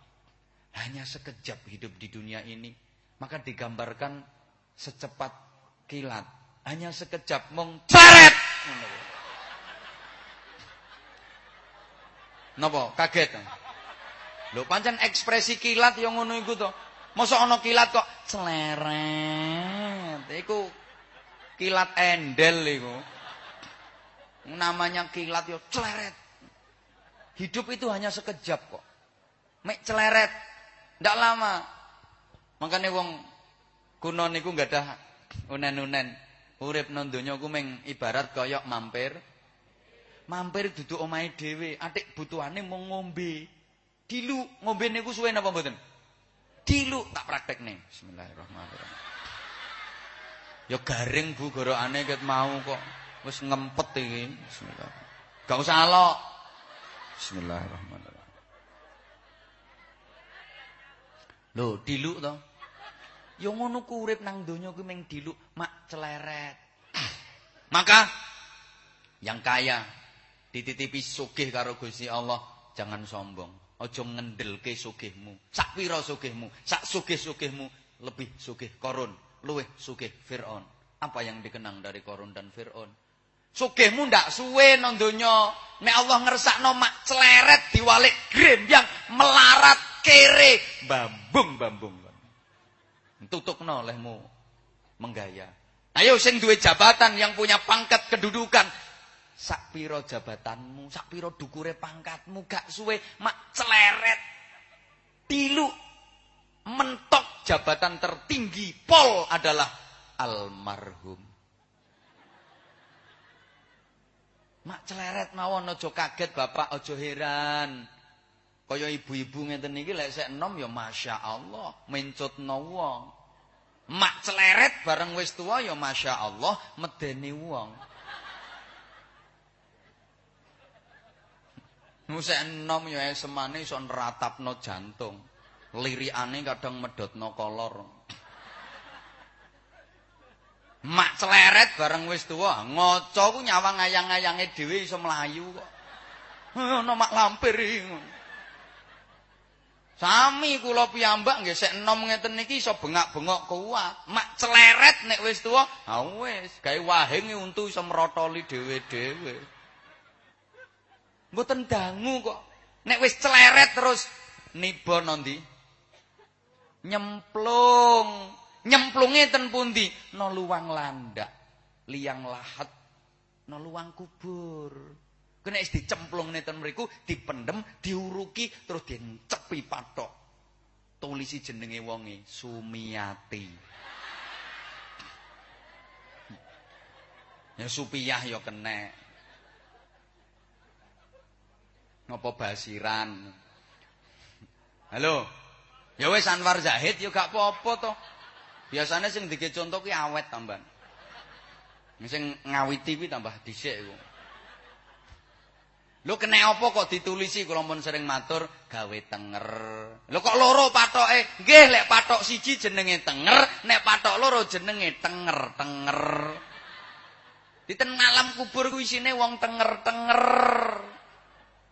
Hanya sekejap hidup di dunia ini. Maka digambarkan secepat kilat. Hanya sekejap mong celeret. Napa? Kaget. Lho pancen ekspresi kilat yang ngono iku to. Masa ana kilat kok celeret. Iku kilat endel iku. Namanya kilat yo celeret. Hidup itu hanya sekejap kok. Mek celeret. Ndak lama. Makanya wong kuno niku nggak ada unen-unen. Urip nang donya ku meng ibarat kaya mampir. Mampir duduk omahe dhewe, atik butuhane mau ngombe. Dilu ngombe niku suwe napa mboten? Dilu tak praktek nih. Bismillahirrahmanirrahim. Ya garing Bu gorokane ket mau kok wis ngempet iki. Bismillah. Gak usah alok. Bismillahirrahmanirrahim. Lho, diluk to. Ya ngono ku urip nang donya ku meng diluk mak celeret. Maka yang kaya dititipi sugih karo Gusti Allah, jangan sombong. Aja ngendelke sugihmu. Sak pira sugihmu? Sak sugih-sugihmu lebih sugih Korun, luwih sugih Firaun. Apa yang dikenang dari Korun dan Firaun? Sugihmu ndak suwe nang donya. Nek Allah ngersakno mak celeret diwalik grembyang melarat kere bambung-bambung. Tutukno olehmu menggaya. Ayo sing duwe jabatan yang punya pangkat kedudukan sak pira jabatanmu, sak pira dukure pangkatmu, gak suwe mak celeret. Tilu mentok jabatan tertinggi pol adalah almarhum. Mak celeret mawon aja kaget Bapak aja heran. Kaya ibu-ibu ngeten iki lek sek enom ya masyaallah mencutno wong. Mak celeret bareng wis tuwa ya masyaallah medeni wong. Nusek enom ya semane iso nratapno jantung. Lirikane kadang medhotno kolor. Mak celeret bareng wis tuwa, ngaca ku nyawang ayang-ayange dhewe iso mlayu kok. Ono mak lampir Sami kula piyambak nggih sek enom ngeten niki iso bengak-bengok kuat. Mak celeret nek wis tuwa, ha wis gawe wahing untu iso merotoli dhewe-dhewe. Mboten dangu kok. Nek wis celeret terus niba nanti nyemplung Nyemplunge ten pundi? No luang landak, liang lahat, no luang kubur. Kena is dicemplung ten mriku, dipendem, diuruki terus diencepi patok. Tulisi jenenge wonge Sumiati. Ya supiyah ya kena. Ngopo basiran? Halo. Ya wis Anwar Zahid ya gak apa-apa to. Biasanya sing dike contoh ki awet tambah. Sing ngawiti kuwi tambah dhisik iku. Lho kene apa kok ditulisi kula pun sering matur gawe tenger. Lho kok loro patoke? Nggih lek patok siji jenenge tenger, nek patok loro jenenge tenger-tenger. Di ten alam kubur ku isine wong tenger-tenger.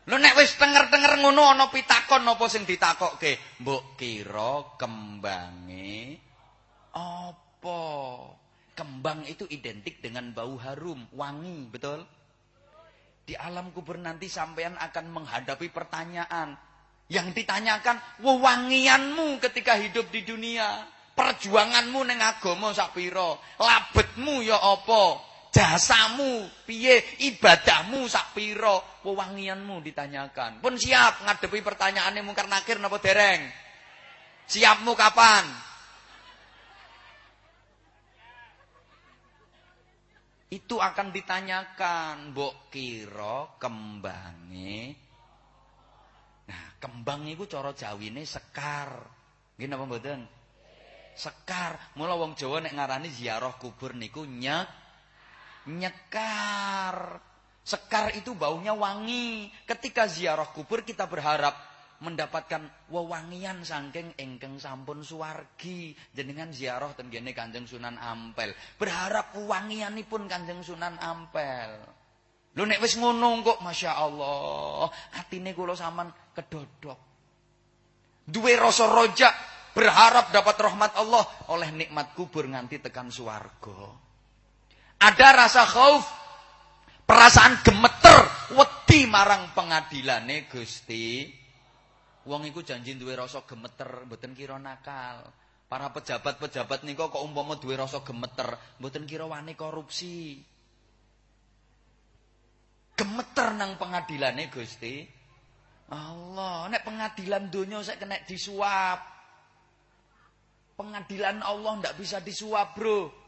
Lho nek wis tenger-tenger ngono ana pitakon napa sing ditakokke? Mbok kira kembange apa? Kembang itu identik dengan bau harum, wangi, betul? Di alam kubur nanti sampean akan menghadapi pertanyaan. Yang ditanyakan, wewangianmu ketika hidup di dunia. Perjuanganmu neng agama sapiro. Labetmu ya apa? Jasamu, piye, ibadahmu sapiro. Wewangianmu ditanyakan. Pun siap ngadepi pertanyaannya mungkar nakir napa dereng? Siapmu kapan? itu akan ditanyakan mbok kira kembange nah kembang iku cara jawine sekar nggih napa mboten sekar mula wong Jawa nek ngarani ziarah kubur niku nyek nyekar. Sekar itu baunya wangi. Ketika ziarah kubur kita berharap mendapatkan wewangian saking engkeng sampun suwargi. Jenengan ziarah ten Kanjeng Sunan Ampel. Berharap wewangianipun Kanjeng Sunan Ampel. Lho nek wis ngono kok Masya Allah. Atine kula sampean kedodok. Duwe rasa rojak berharap dapat rahmat Allah. Oleh nikmat kubur nganti tekan suwarga ada rasa khauf perasaan gemeter wedi marang pengadilane Gusti Wong iku janji duwe rasa gemeter, mboten kira nakal. Para pejabat-pejabat nika kok umpama duwe rasa gemeter, mboten kira wani korupsi. Gemeter nang pengadilane Gusti. Allah, nek pengadilan donya saya kena disuap. Pengadilan Allah ndak bisa disuap, Bro.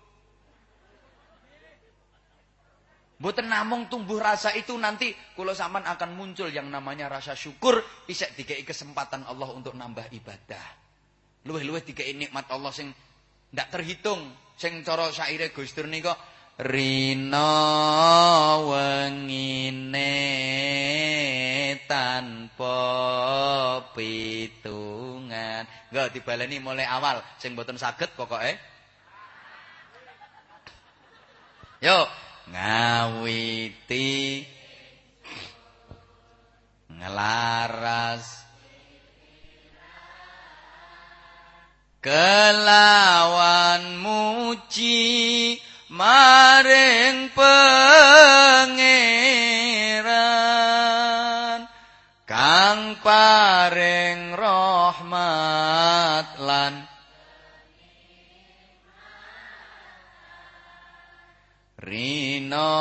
Mboten namung tumbuh rasa itu nanti kula sampean akan muncul yang namanya rasa syukur isek dikei kesempatan Allah untuk nambah ibadah. Luwih-luwih dikei nikmat Allah sing ndak terhitung. Sing cara syaire Gus Dur nika Rina wengine tanpa pitungan. Enggak dibaleni mulai awal sing mboten saged pokoke. Yo, ngawiti ngelaras kelawan muji maring pangeran. Kang paring rahmat lan Rina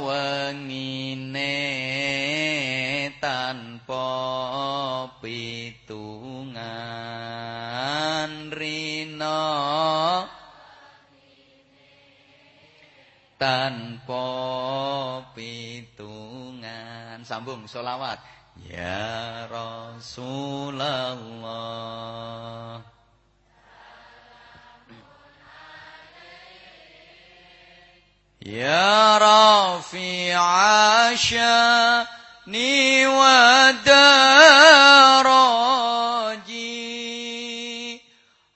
wengine tanpa pitungan Rina tanpa pitungan sambung solawat. Ya Rasulullah. يا رافع شأني ودراجي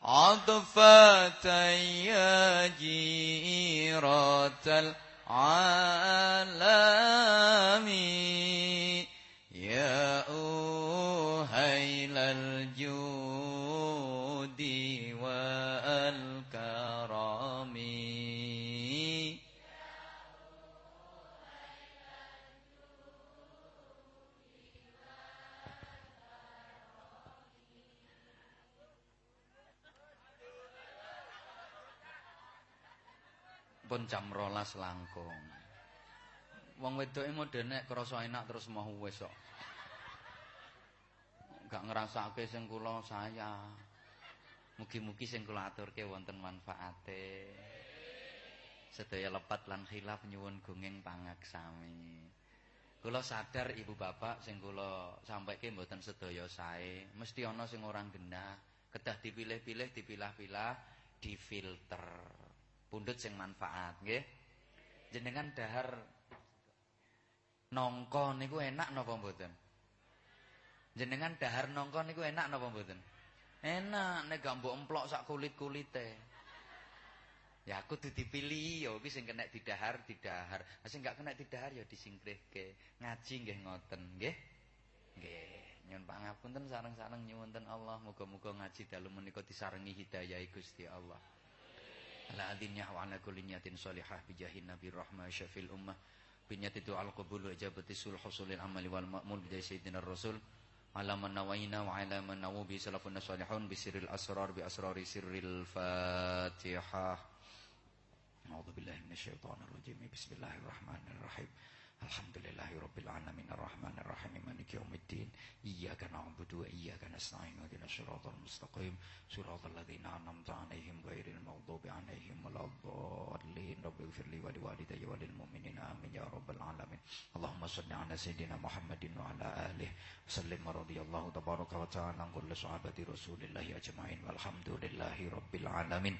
عطفة يا جيرة العالم. Pun jam rolas langkung. Wong wedoke modene krasa enak terus mau wis kok. Gak ngrasake sing kula saya. Mugi-mugi sing kula aturke wonten manfaate. Sedaya lepat lan khilaf nyuwun gunging pangaksami. Kula sadar ibu bapak sing kula sampaike mboten sedaya sae, mesti ana sing orang genah, kedah dipilih-pilih, dipilah-pilah, difilter. Pundut sing manfaat nggih. Jenengan dahar nongko niku enak napa mboten? Jenengan dahar nongko niku enak napa mboten? Enak nek gak mbok emplok sak kulit-kulite. Ya aku tuh dipilih ya iki sing kena didahar didahar. Sing gak kena didahar ya disingkrihke. Ngaji nggih ngoten nggih. Nggih nyuwun pangapunten sareng-sareng nyuwunten Allah. Muga-muga ngaji dalu menika disarengi hidayah Gusti Allah ala adinnya wa ala kulli niyatin salihah bijahin nabi rahmah syafil ummah. Binyati du'al qabul wa ijabati sul husulil amali wal ma'mul bidai sayyidina rasul. Ala man nawaina wa ala man nawu bi salafun salihun bi sirril asrar bi asrari sirril fatihah. A'udzu billahi minasyaitonir rajim bismillahirrahmanirrahim Alhamdulillahi Rabbil Alamin Ar-Rahman Ar-Rahim Maliki Yawmiddin Iyaka na'budu wa iyaka nasta'in Wadina syiratal mustaqim. Suratal ladhina anamta alaihim Ghairil maghdubi alaihim Waladhalin Rabbi gfirli wa liwalidayya wa lil mu'minin. Amin ya Rabbal Alamin. Allahumma salli ala Sayyidina Muhammadin wa ala alih. Sallim wa radiyallahu tabaraka wa ta'ala Kullu sahabati Rasulillahi ajma'in. Walhamdulillahi Rabbil Alamin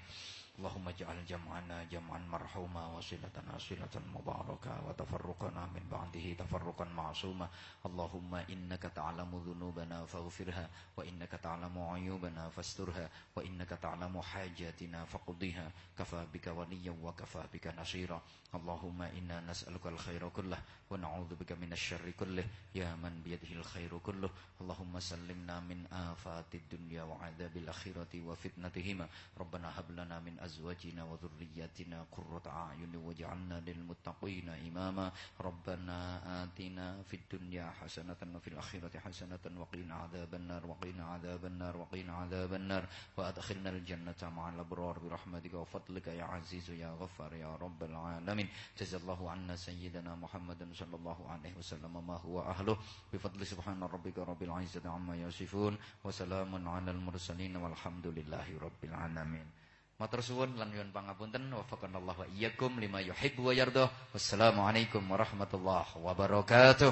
اللهم اجعل جمعنا جمعا مرحوما وصلتنا صلة مباركة وتفرقنا من بعده تفرقا معصوما اللهم إنك تعلم ذنوبنا فاغفرها وإنك تعلم عيوبنا فاسترها وإنك تعلم حاجاتنا فقضيها. كفى بك وليا وكفى بك نصيرا. اللهم إنا نسألك الخير كله ونعوذ بك من الشر كله. يا من بيده الخير كله. اللهم سلمنا من آفات الدنيا وعذاب الآخرة وفتنتهما. ربنا هب لنا من أزواجنا وذرياتنا قرة أعين واجعلنا للمتقين إماما. ربنا آتنا في الدنيا حسنة وفي الآخرة حسنة وقنا عذاب النار وقنا عذاب النار وقنا عذاب النار. وأدخلنا الجنة مع الأبرار برحمتك وفضلك يا عزيز يا غفار يا رب العالمين. جزا الله عنا سيدنا محمد صلى الله عليه وسلم ما هو أهله. بفضل سبحان ربك رب العزة عما يصفون. وسلام على المرسلين والحمد لله رب العالمين. Matur suwun lan nyuwun pangapunten wafaqanallahu wa iyyakum lima yuhibbu wa yardah. Wassalamualaikum warahmatullahi wabarakatuh.